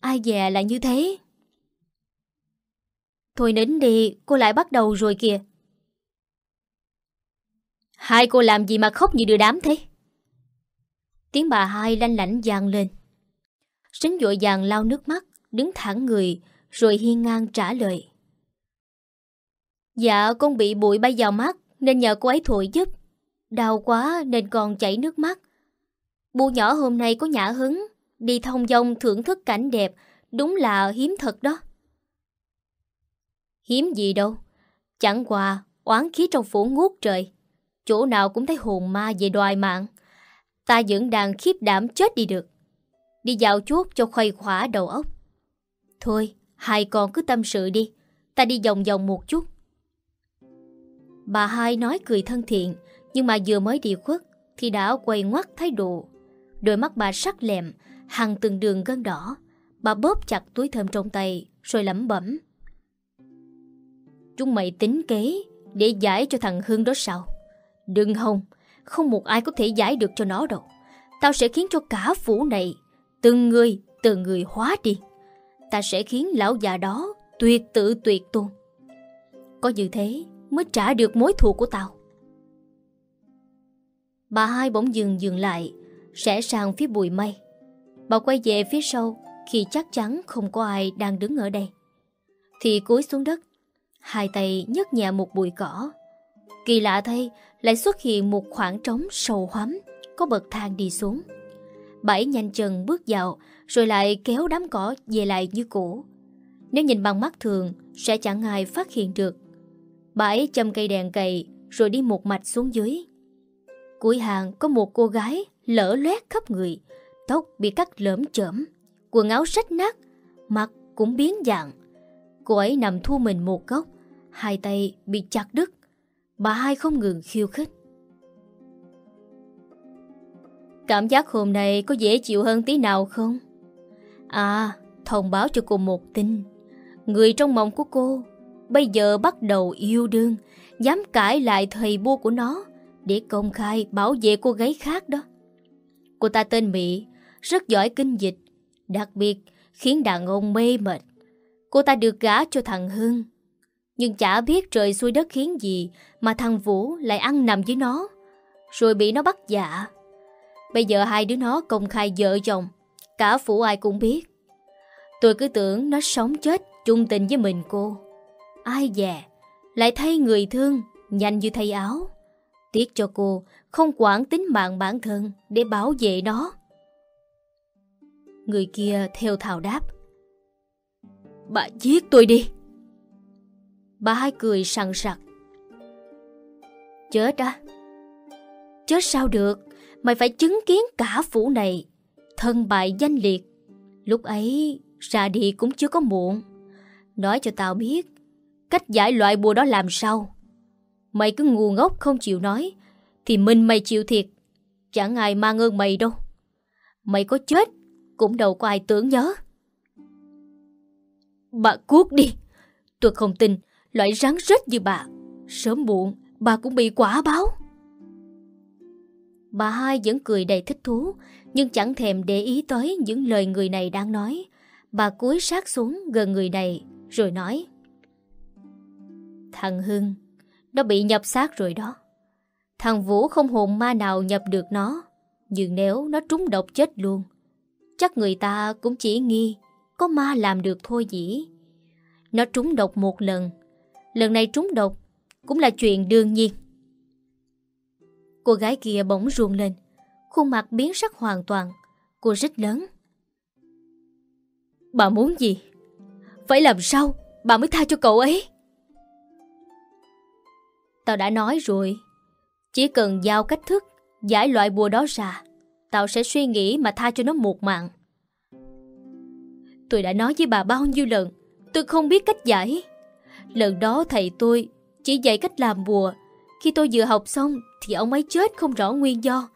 ai dè lại như thế. Thôi nín đi, cô lại bắt đầu rồi kìa. Hai cô làm gì mà khóc như đưa đám thế? Tiếng bà hai lanh lảnh vang lên. Sính dội vàng lau nước mắt, đứng thẳng người, rồi hiên ngang trả lời. Dạ con bị bụi bay vào mắt, Nên nhờ cô ấy thổi giúp. Đau quá, nên còn chảy nước mắt. Bu nhỏ hôm nay có nhã hứng, Đi thông dong thưởng thức cảnh đẹp, Đúng là hiếm thật đó. Hiếm gì đâu, Chẳng qua oán khí trong phủ ngút trời, Chỗ nào cũng thấy hồn ma về đoài mạng. Ta vẫn đang khiếp đảm chết đi được. Đi dạo chuốt cho khuây khỏa đầu óc. Thôi, hai con cứ tâm sự đi, Ta đi vòng vòng một chút. Bà hai nói cười thân thiện Nhưng mà vừa mới đi khuất Thì đã quay ngoắt thái độ. Đôi mắt bà sắc lẹm Hằng từng đường gân đỏ. Bà bóp chặt túi thơm trong tay Rồi lẩm bẩm. Chúng mày tính kế Để giải cho thằng hương đó sao? Đừng hông Không một ai có thể giải được cho nó đâu. Tao sẽ khiến cho cả phủ này Từng người, từng người hóa đi. Ta sẽ khiến lão già đó Tuyệt tự tuyệt tôn. Có như thế mới trả được mối thù của tao. Bà hai bỗng dừng dừng lại, Rẽ sang phía bụi mây. Bà quay về phía sau Khi chắc chắn không có ai đang đứng ở đây. Thì cúi xuống đất, Hai tay nhấc nhẹ một bụi cỏ. Kỳ lạ thay, Lại xuất hiện một khoảng trống sâu hoắm, Có bậc thang đi xuống. Bảy nhanh chân bước vào, Rồi lại kéo đám cỏ về lại như cũ. Nếu nhìn bằng mắt thường, Sẽ chẳng ai phát hiện được bà ấy châm cây đèn cày Rồi đi một mạch xuống dưới. Cuối hàng có một cô gái Lỡ loét khắp người Tóc bị cắt lởm chởm Quần áo rách nát Mặt cũng biến dạng. Cô ấy nằm thu mình một góc Hai tay bị chặt đứt Bà hai không ngừng khiêu khích. Cảm giác hôm nay có dễ chịu hơn tí nào không? À, thông báo cho cô một tin. Người trong mộng của cô Bây giờ bắt đầu yêu đương, Dám cãi lại thầy bua của nó Để công khai bảo vệ cô gái khác đó. Cô ta tên Mỹ, Rất giỏi kinh dịch, Đặc biệt khiến đàn ông mê mệt. Cô ta được gả cho thằng Hưng. Nhưng chả biết trời xuôi đất khiến gì Mà thằng Vũ lại ăn nằm với nó, Rồi bị nó bắt dạ Bây giờ hai đứa nó công khai vợ chồng, Cả phủ ai cũng biết. Tôi cứ tưởng nó sống chết chung tình với mình cô. Ai dè, Lại thay người thương, Nhanh như thay áo. Tiếc cho cô, không quản tính mạng bản thân Để bảo vệ nó. Người kia theo thào đáp, Bà giết tôi đi. Bà hai cười sằng sặc, Chết á? Chết sao được? Mày phải chứng kiến cả phủ này, Thân bại danh liệt. Lúc ấy, ra đi cũng chưa có muộn. Nói cho tao biết Cách giải loại bùa đó làm sao? Mày cứ ngu ngốc không chịu nói, Thì mình mày chịu thiệt. Chẳng ai mang ơn mày đâu. Mày có chết, Cũng đâu có ai tưởng nhớ. Bà cuốc đi. Tôi không tin, Loại rắn rết như bà. Sớm muộn, bà cũng bị quả báo. Bà hai vẫn cười đầy thích thú, Nhưng chẳng thèm để ý tới những lời người này đang nói. Bà cúi sát xuống gần người này, Rồi nói Thằng Hưng. Nó bị nhập xác rồi đó. Thằng Vũ không hồn ma nào nhập được nó, Nhưng nếu nó trúng độc chết luôn, Chắc người ta cũng chỉ nghi Có ma làm được thôi dĩ Nó trúng độc một lần Lần này trúng độc Cũng là chuyện đương nhiên. Cô gái kia bỗng ruông lên, Khuôn mặt biến sắc hoàn toàn, Cô rít lớn. Bà muốn gì? Phải làm sao bà mới tha cho cậu ấy? Tao đã nói rồi. Chỉ cần giao cách thức, Giải loại bùa đó ra, Tao sẽ suy nghĩ mà tha cho nó một mạng. Tôi đã nói với bà bao nhiêu lần, Tôi không biết cách giải. Lần đó thầy tôi Chỉ dạy cách làm bùa. Khi tôi vừa học xong Thì ông ấy chết không rõ nguyên do.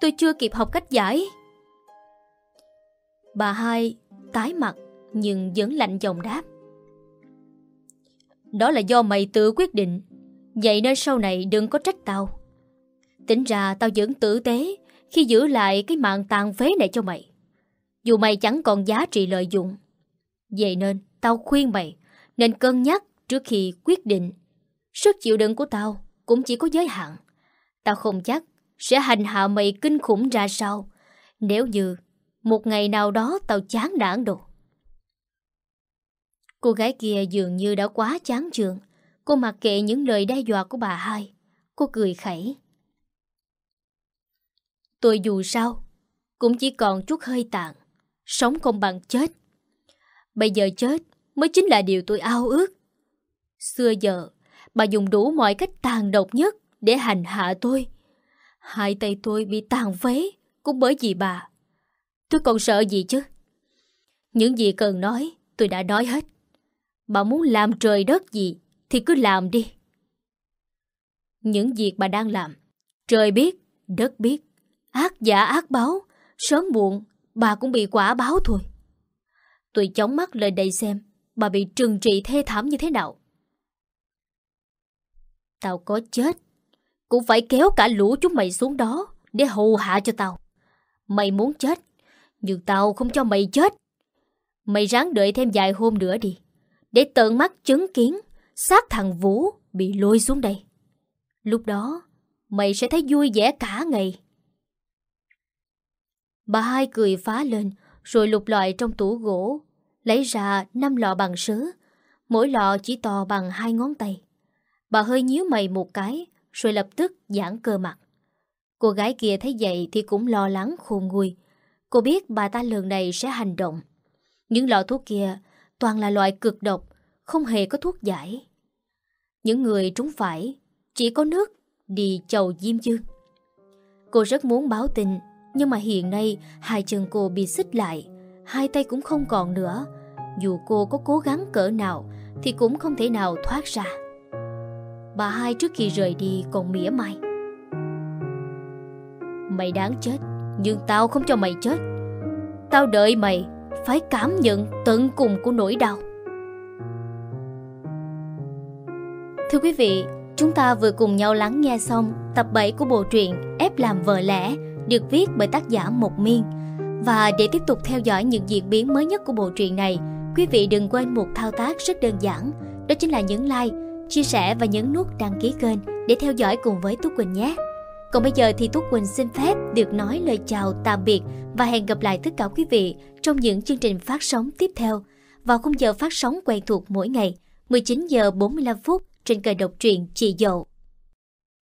Tôi chưa kịp học cách giải. Bà hai tái mặt Nhưng vẫn lạnh giọng đáp. Đó là do mày tự quyết định. Vậy nên sau này đừng có trách tao. Tính ra tao vẫn tử tế Khi giữ lại cái mạng tàn phế này cho mày. Dù mày chẳng còn giá trị lợi dụng. Vậy nên tao khuyên mày Nên cân nhắc trước khi quyết định. Sức chịu đựng của tao Cũng chỉ có giới hạn. Tao không chắc sẽ hành hạ mày kinh khủng ra sao Nếu như một ngày nào đó tao chán nản đồ. Cô gái kia dường như đã quá chán trường. Cô mặc kệ những lời đe dọa của bà hai. Cô cười khẩy. Tôi dù sao, Cũng chỉ còn chút hơi tàn. Sống không bằng chết. Bây giờ chết mới chính là điều tôi ao ước. Xưa giờ, Bà dùng đủ mọi cách tàn độc nhất Để hành hạ tôi. Hai tay tôi bị tàn phế Cũng bởi vì bà. Tôi còn sợ gì chứ? Những gì cần nói, tôi đã nói hết. Bà muốn làm trời đất gì thì cứ làm đi. Những việc bà đang làm Trời biết, đất biết Ác giả ác báo Sớm muộn bà cũng bị quả báo thôi. Tôi chóng mắt lên đây xem Bà bị trừng trị thê thảm như thế nào. Tao có chết Cũng phải kéo cả lũ chúng mày xuống đó Để hầu hạ cho tao. Mày muốn chết Nhưng tao không cho mày chết. Mày ráng đợi thêm vài hôm nữa đi Để tận mắt chứng kiến xác thằng Vũ bị lôi xuống đây. Lúc đó, Mày sẽ thấy vui vẻ cả ngày. Bà hai cười phá lên, Rồi lục loại trong tủ gỗ, Lấy ra năm lọ bằng sứ Mỗi lọ chỉ to bằng hai ngón tay. Bà hơi nhíu mày một cái, Rồi lập tức giãn cơ mặt. Cô gái kia thấy vậy thì cũng lo lắng khôn nguôi. Cô biết bà ta lần này sẽ hành động. Những lọ thuốc kia toàn là loại cực độc, Không hề có thuốc giải. Những người trúng phải, Chỉ có nước đi chầu Diêm Dương Cô rất muốn báo tin, Nhưng mà hiện nay Hai chân cô bị xích lại, Hai tay cũng không còn nữa. Dù cô có cố gắng cỡ nào, Thì cũng không thể nào thoát ra. Bà hai trước khi rời đi còn mỉa mai. Mày đáng chết, Nhưng tao không cho mày chết. Tao đợi mày Phải cảm nhận tận cùng của nỗi đau. Thưa quý vị Chúng ta vừa cùng nhau lắng nghe xong tập 7 của bộ truyện Ép làm vợ lẽ được viết bởi tác giả Mộc Miên. Và để tiếp tục theo dõi những diễn biến mới nhất của bộ truyện này, quý vị đừng quên một thao tác rất đơn giản, đó chính là nhấn like, chia sẻ và nhấn nút đăng ký kênh để theo dõi cùng với tú Quỳnh nhé. Còn bây giờ thì tú Quỳnh xin phép được nói lời chào tạm biệt và hẹn gặp lại tất cả quý vị trong những chương trình phát sóng tiếp theo vào khung giờ phát sóng quen thuộc mỗi ngày 19 giờ 45 phút trên kênh độc truyện Chị Dậu.